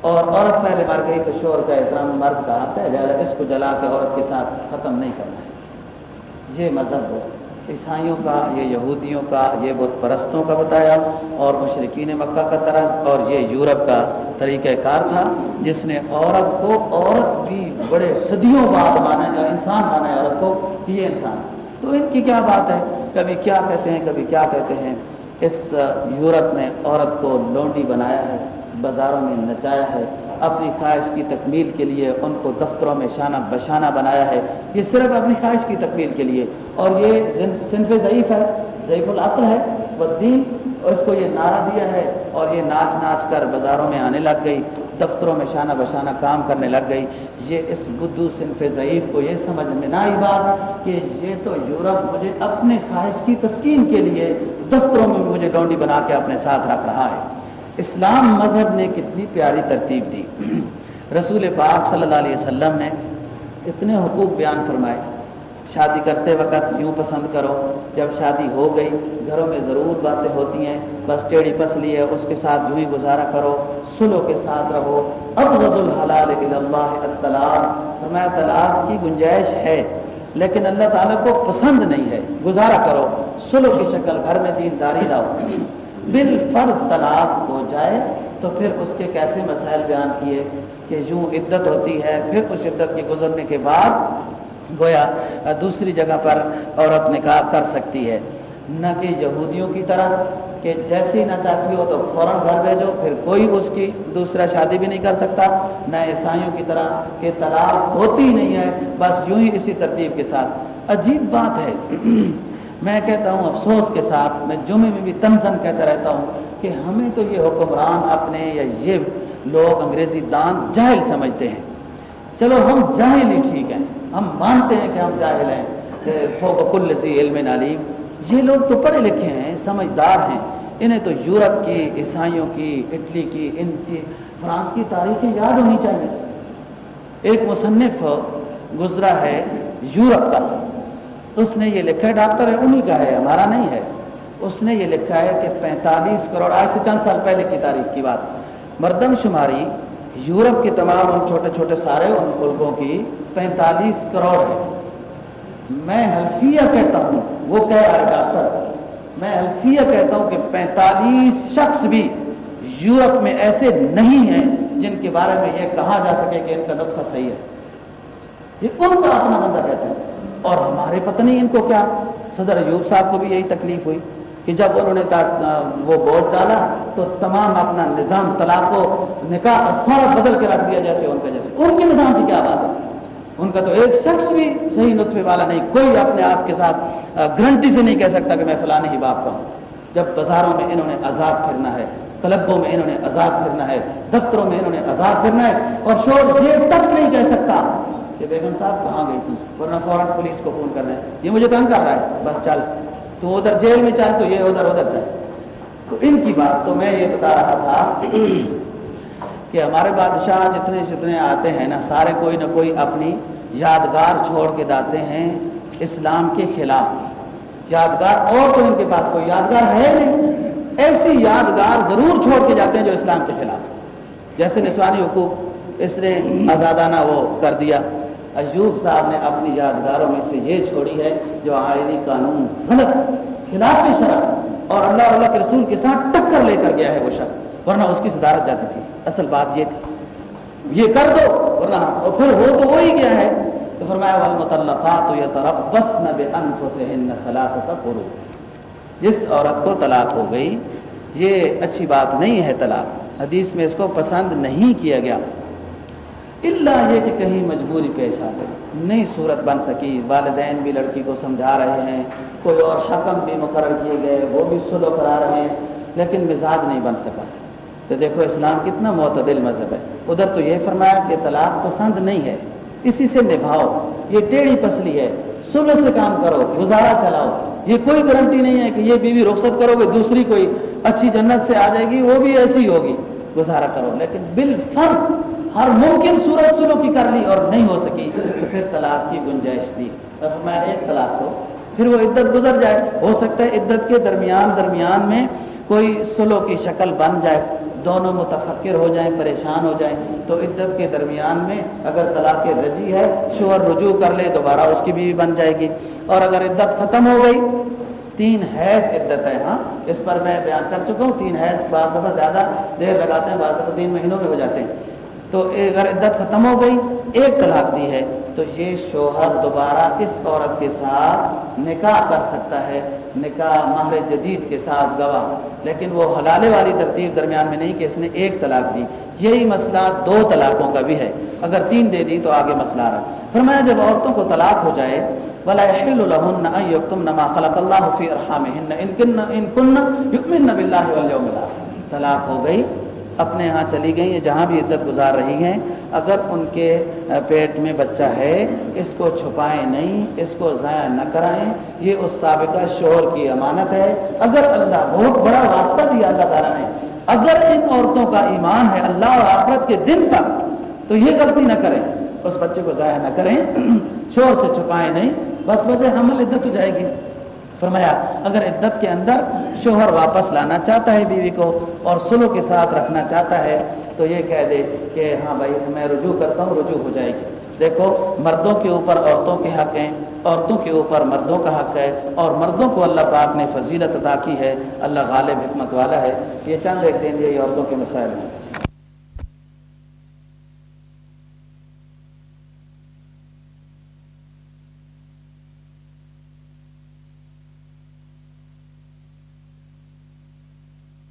اور عورت پہلے مر گئی تو شوہر کا احترام مرد کا حق ہے، اس کو جلا کے عورت کے ساتھ ختم نہیں کرنا ہے۔ یہ مذہب ہو۔ عیسائیوں کا، یہ یہودیوں کا، یہ بت پرستوں کا بتایا اور مشرقین مکہ کا طرز اور یہ یورپ کا طریقہ کار تھا جس نے عورت کو، عورت بھی بڑے صدیوں بعد مانا ہے انسان مانا ہے، عورت کو کہ یہ انسان۔ تو ان کی کیا بات ہے؟ کبھی کیا کہتے ہیں، کبھی کیا کہتے ہیں۔ اس یورپ نے عورت کو لونڈی بنایا ہے، بازاروں میں نچایا ہے، اپنی خواہش کی تکمیل کے لیے ان کو دفتروں میں شانہ بشانہ بنایا ہے۔ یہ صرف اپنی خواہش کی تکمیل کے لیے۔ اور یہ صنف ضعیف ہے، ضعیف العقل ہے وہ دین اور اس کو یہ نعرہ دیا ہے اور یہ ناچ ناچ کر بازاروں میں آنے لگ گئی، دفتروں میں شانہ بشانہ کام کرنے لگ گئی۔ یہ اس بدو صنف ضعیف کو یہ سمجھ میں نہ آئی بات کہ یہ تو یورپ مجھے اپنے خواہش کی تسکین کے لیے دفتروں میں مجھے ڈونڈی بنا کے اپنے ساتھ رکھ رہا ہے۔ اسلام مذہب نے کتنی پیاری ترتیب دی۔ رسول پاک صلی اللہ علیہ وسلم نے اتنے حقوق بیان فرمائے۔ شادی کرتے وقت یوں پسند کرو۔ جب شادی ہو گئی، گھروں میں ضرور باتیں ہوتی ہیں۔ بس ٹیڑھی پسلی ہے، اس کے ساتھ یوں ہی گزارا کرو۔ سلو کے ساتھ رہو۔ اب غز الحلال اللہ اطلاع فرمایا، طلاق کی گنجائش ہے، لیکن اللہ تعالیٰ کو پسند نہیں ہے۔ گزارا کرو۔ سلو کی شکل گھر میں دینداری لاؤ۔ بالفرض طلاق ہو جائے تو پھر اس کے کیسے مسائل بیان کیے؟ کہ یوں عدت ہوتی ہے، پھر اس عدت کے گزرنے کے بعد گویا دوسری جگہ پر عورت نکاح کر سکتی ہے۔ نہ کہ یہودیوں کی طرح کہ جیسی نہ چاہتی ہو تو فوراً گھر بھیجو، پھر کوئی اس کی دوسرا شادی بھی نہیں کر سکتا۔ نہ عیسائیوں کی طرح کہ طلاق ہوتی نہیں ہے، بس یوں ہی اسی ترتیب کے ساتھ۔ عجیب بات ہے۔ [CLEARS THROAT] میں کہتا ہوں افسوس کے ساتھ، میں جمعے میں بھی تنزن کہتا رہتا ہوں کہ ہمیں تو یہ حکمران اپنے یا یہ لوگ انگریزی دان جاہل سمجھتے ہیں۔ چلو ہم جاہل ہی ٹھیک ہیں۔ ہم مانتے ہیں کہ ہم جاہل ہیں فوق کل سی علم نالیم یہ لوگ تو پڑھے لکھے ہیں، سمجھدار ہیں۔ انہیں تو یورپ کی، عیسائیوں کی، اٹلی کی، ان کی، فرانس کی تاریخیں یاد ہونی چاہیے۔ ایک مصنف گزرا ہے یورپ کا۔ اس نے یہ لکھا ہے، ڈاکٹر ہے، انہی کا ہے، ہمارا نہیں ہے۔ اس نے یہ لکھا ہے کہ پینتالیس کروڑ، آج سے چند سال پہلے کی تاریخ کی بات۔ مردم شماری یورپ کے تمام ان چھوٹے چھوٹے سارے ان ملکوں کی پینتالیس کروڑ ہے میں حلفیہ کہتا ہوں، وہ کہہ رہا ہے ڈاکٹر، میں حلفیہ کہتا ہوں کہ پینتالیس شخص بھی یورپ میں ایسے نہیں ہیں جن کے بارے میں یہ کہا جا سکے کہ ان کا نطفہ صحیح ہے۔ یہ ان کا اپنا بندہ کہتے ہیں؟ اور ہمارے پتہ نہیں ان کو کیا۔ صدر ایوب صاحب کو بھی یہی تکلیف ہوئی۔ کہ جب انہوں نے وہ ووٹ ڈالا تو تمام اپنا نظام طلاق کو نکاح سارا بدل کے رکھ دیا جیسے ان کا جیسے۔ ان کے نظام کی کیا بات ہے؟ ان کا تو ایک شخص بھی صحیح نطفے والا نہیں، کوئی اپنے آپ کے ساتھ گرنٹی سے نہیں کہہ سکتا کہ میں فلاں ہی باپ کا ہوں۔ جب بازاروں میں انہوں نے آزاد پھرنا ہے، کلبوں میں انہوں نے آزاد پھرنا ہے، دفتروں میں انہوں نے آزاد پھرنا ہے، اور شور جیل تک نہیں کہہ سکتا کہ بیگم صاحب کہاں گئی تھی؟ ورنہ فوراً پولیس کو فون کر رہے ہیں۔ یہ مجھے تنگ کر رہا ہے۔ بس چل۔ تو ادھر جیل میں چل تو یہ ادھر ادھر چل تو ان کی بات تو میں یہ بتا رہا تھا کہ ہمارے بادشاہ جتنے جتنے آتے ہیں نا، سارے کوئی نہ کوئی اپنی یادگار چھوڑ کے جاتے ہیں اسلام کے خلاف۔ یادگار اور تو ان کے پاس کوئی یادگار ہے نہیں۔ ایسی یادگار ضرور چھوڑ کے جاتے ہیں جو اسلام کے خلاف۔ جیسے نسوانی حقوق اس نے آزادانہ وہ کر دیا۔ ایوب صاحب نے اپنی یادگاروں میں سے یہ چھوڑی ہے جو آئینی قانون غلط، خلاف شرح اور اللہ اللہ کے رسول کے ساتھ ٹکر لے کر گیا ہے وہ شخص، ورنہ اس کی صدارت جاتی تھی۔ اصل بات یہ تھی۔ یہ کر دو، ورنہ اور پھر ہو تو وہی گیا ہے۔ تو فرمایا، والمطلقات یتربصن بانفسهن ثلاثه قروء جس عورت کو طلاق ہو گئی، یہ اچھی بات نہیں ہے طلاق۔ حدیث میں اس کو پسند نہیں کیا گیا۔ اللہ یہ کہ کہیں مجبوری پیش آ گئی۔ نئی صورت بن سکی۔ والدین بھی لڑکی کو سمجھا رہے ہیں۔ کوئی اور حکم بھی مقرر کیے گئے، وہ بھی سلو کرا رہے ہیں۔ لیکن مزاج نہیں بن سکا۔ تو دیکھو اسلام کتنا معتدل مذہب ہے۔ ادھر تو یہ فرمایا کہ طلاق پسند نہیں ہے۔ اسی سے نبھاؤ۔ یہ ٹیڑھی پسلی ہے۔ سلو سے کام کرو، گزارا چلاؤ۔ یہ کوئی گارنٹی نہیں ہے کہ یہ بیوی رخصت کرو گے، دوسری کوئی اچھی جنت سے آ جائے گی، وہ بھی ایسی ہوگی۔ گزارا کرو۔ لیکن بالفرض ہر ممکن صورت سلو کی کر لی اور نہیں ہو سکی، تو پھر طلاق کی گنجائش دی۔ میں ایک طلاق دو پھر وہ عدت گزر جائے۔ ہو سکتا ہے عدت کے درمیان درمیان میں کوئی سلو کی شکل بن جائے۔ دونوں متفکر ہو جائیں، پریشان ہو جائیں۔ تو عدت کے درمیان میں اگر طلاق رجی ہے، شوہر رجوع کر لے، دوبارہ اس کی بیوی بن جائے گی۔ اور اگر عدت ختم ہو گئی، تین حیض عدت ہے ہاں۔ اس پر میں بیان کر چکا ہوں، تین حیض بعض دفعہ زیادہ دیر لگاتے ہیں، بعض دفعہ تین مہینوں میں ہو جاتے ہیں۔ تو اگر عدت ختم ہو گئی، ایک طلاق دی ہے۔ تو یہ شوہر دوبارہ اس عورت کے ساتھ نکاح کر سکتا ہے، نکاح مہر جدید کے ساتھ گواہ۔ لیکن وہ حلالے والی ترتیب درمیان میں نہیں کہ اس نے ایک طلاق دی۔ یہی مسئلہ دو طلاقوں کا بھی ہے۔ اگر تین دے دی تو آگے مسئلہ رہا۔ فرمایا، جب عورتوں کو طلاق ہو جائے بلا نما خلق اللہ فی طلاق ہو گئی اپنے ہاں چلی گئی ہیں جہاں بھی عدت گزار رہی ہیں، اگر ان کے پیٹ میں بچہ ہے، اس کو چھپائیں نہیں، اس کو ضائع نہ کرائیں، یہ اس سابقہ شور کی امانت ہے۔ اگر اللہ بہت بڑا واسطہ دیا اللہ تعالیٰ نے، اگر ان عورتوں کا ایمان ہے اللہ اور آخرت کے دن پر، تو یہ غلطی نہ کریں۔ اس بچے کو ضائع نہ کریں، شور سے چھپائیں نہیں، بس وجہ حمل عدت ہو جائے گی۔ فرمایا، اگر عدت کے اندر شوہر واپس لانا چاہتا ہے بیوی کو اور سلو کے ساتھ رکھنا چاہتا ہے، تو یہ کہہ دے کہ ہاں بھائی، میں رجوع کرتا ہوں، رجوع ہو جائے گی۔ دیکھو، مردوں کے اوپر عورتوں کے حق ہیں، عورتوں کے اوپر مردوں کا حق ہے اور مردوں کو اللہ پاک نے فضیلت ادا کی ہے۔ اللہ غالب حکمت والا ہے۔ یہ چند ایک دن یہ عورتوں کے مسائل ہیں۔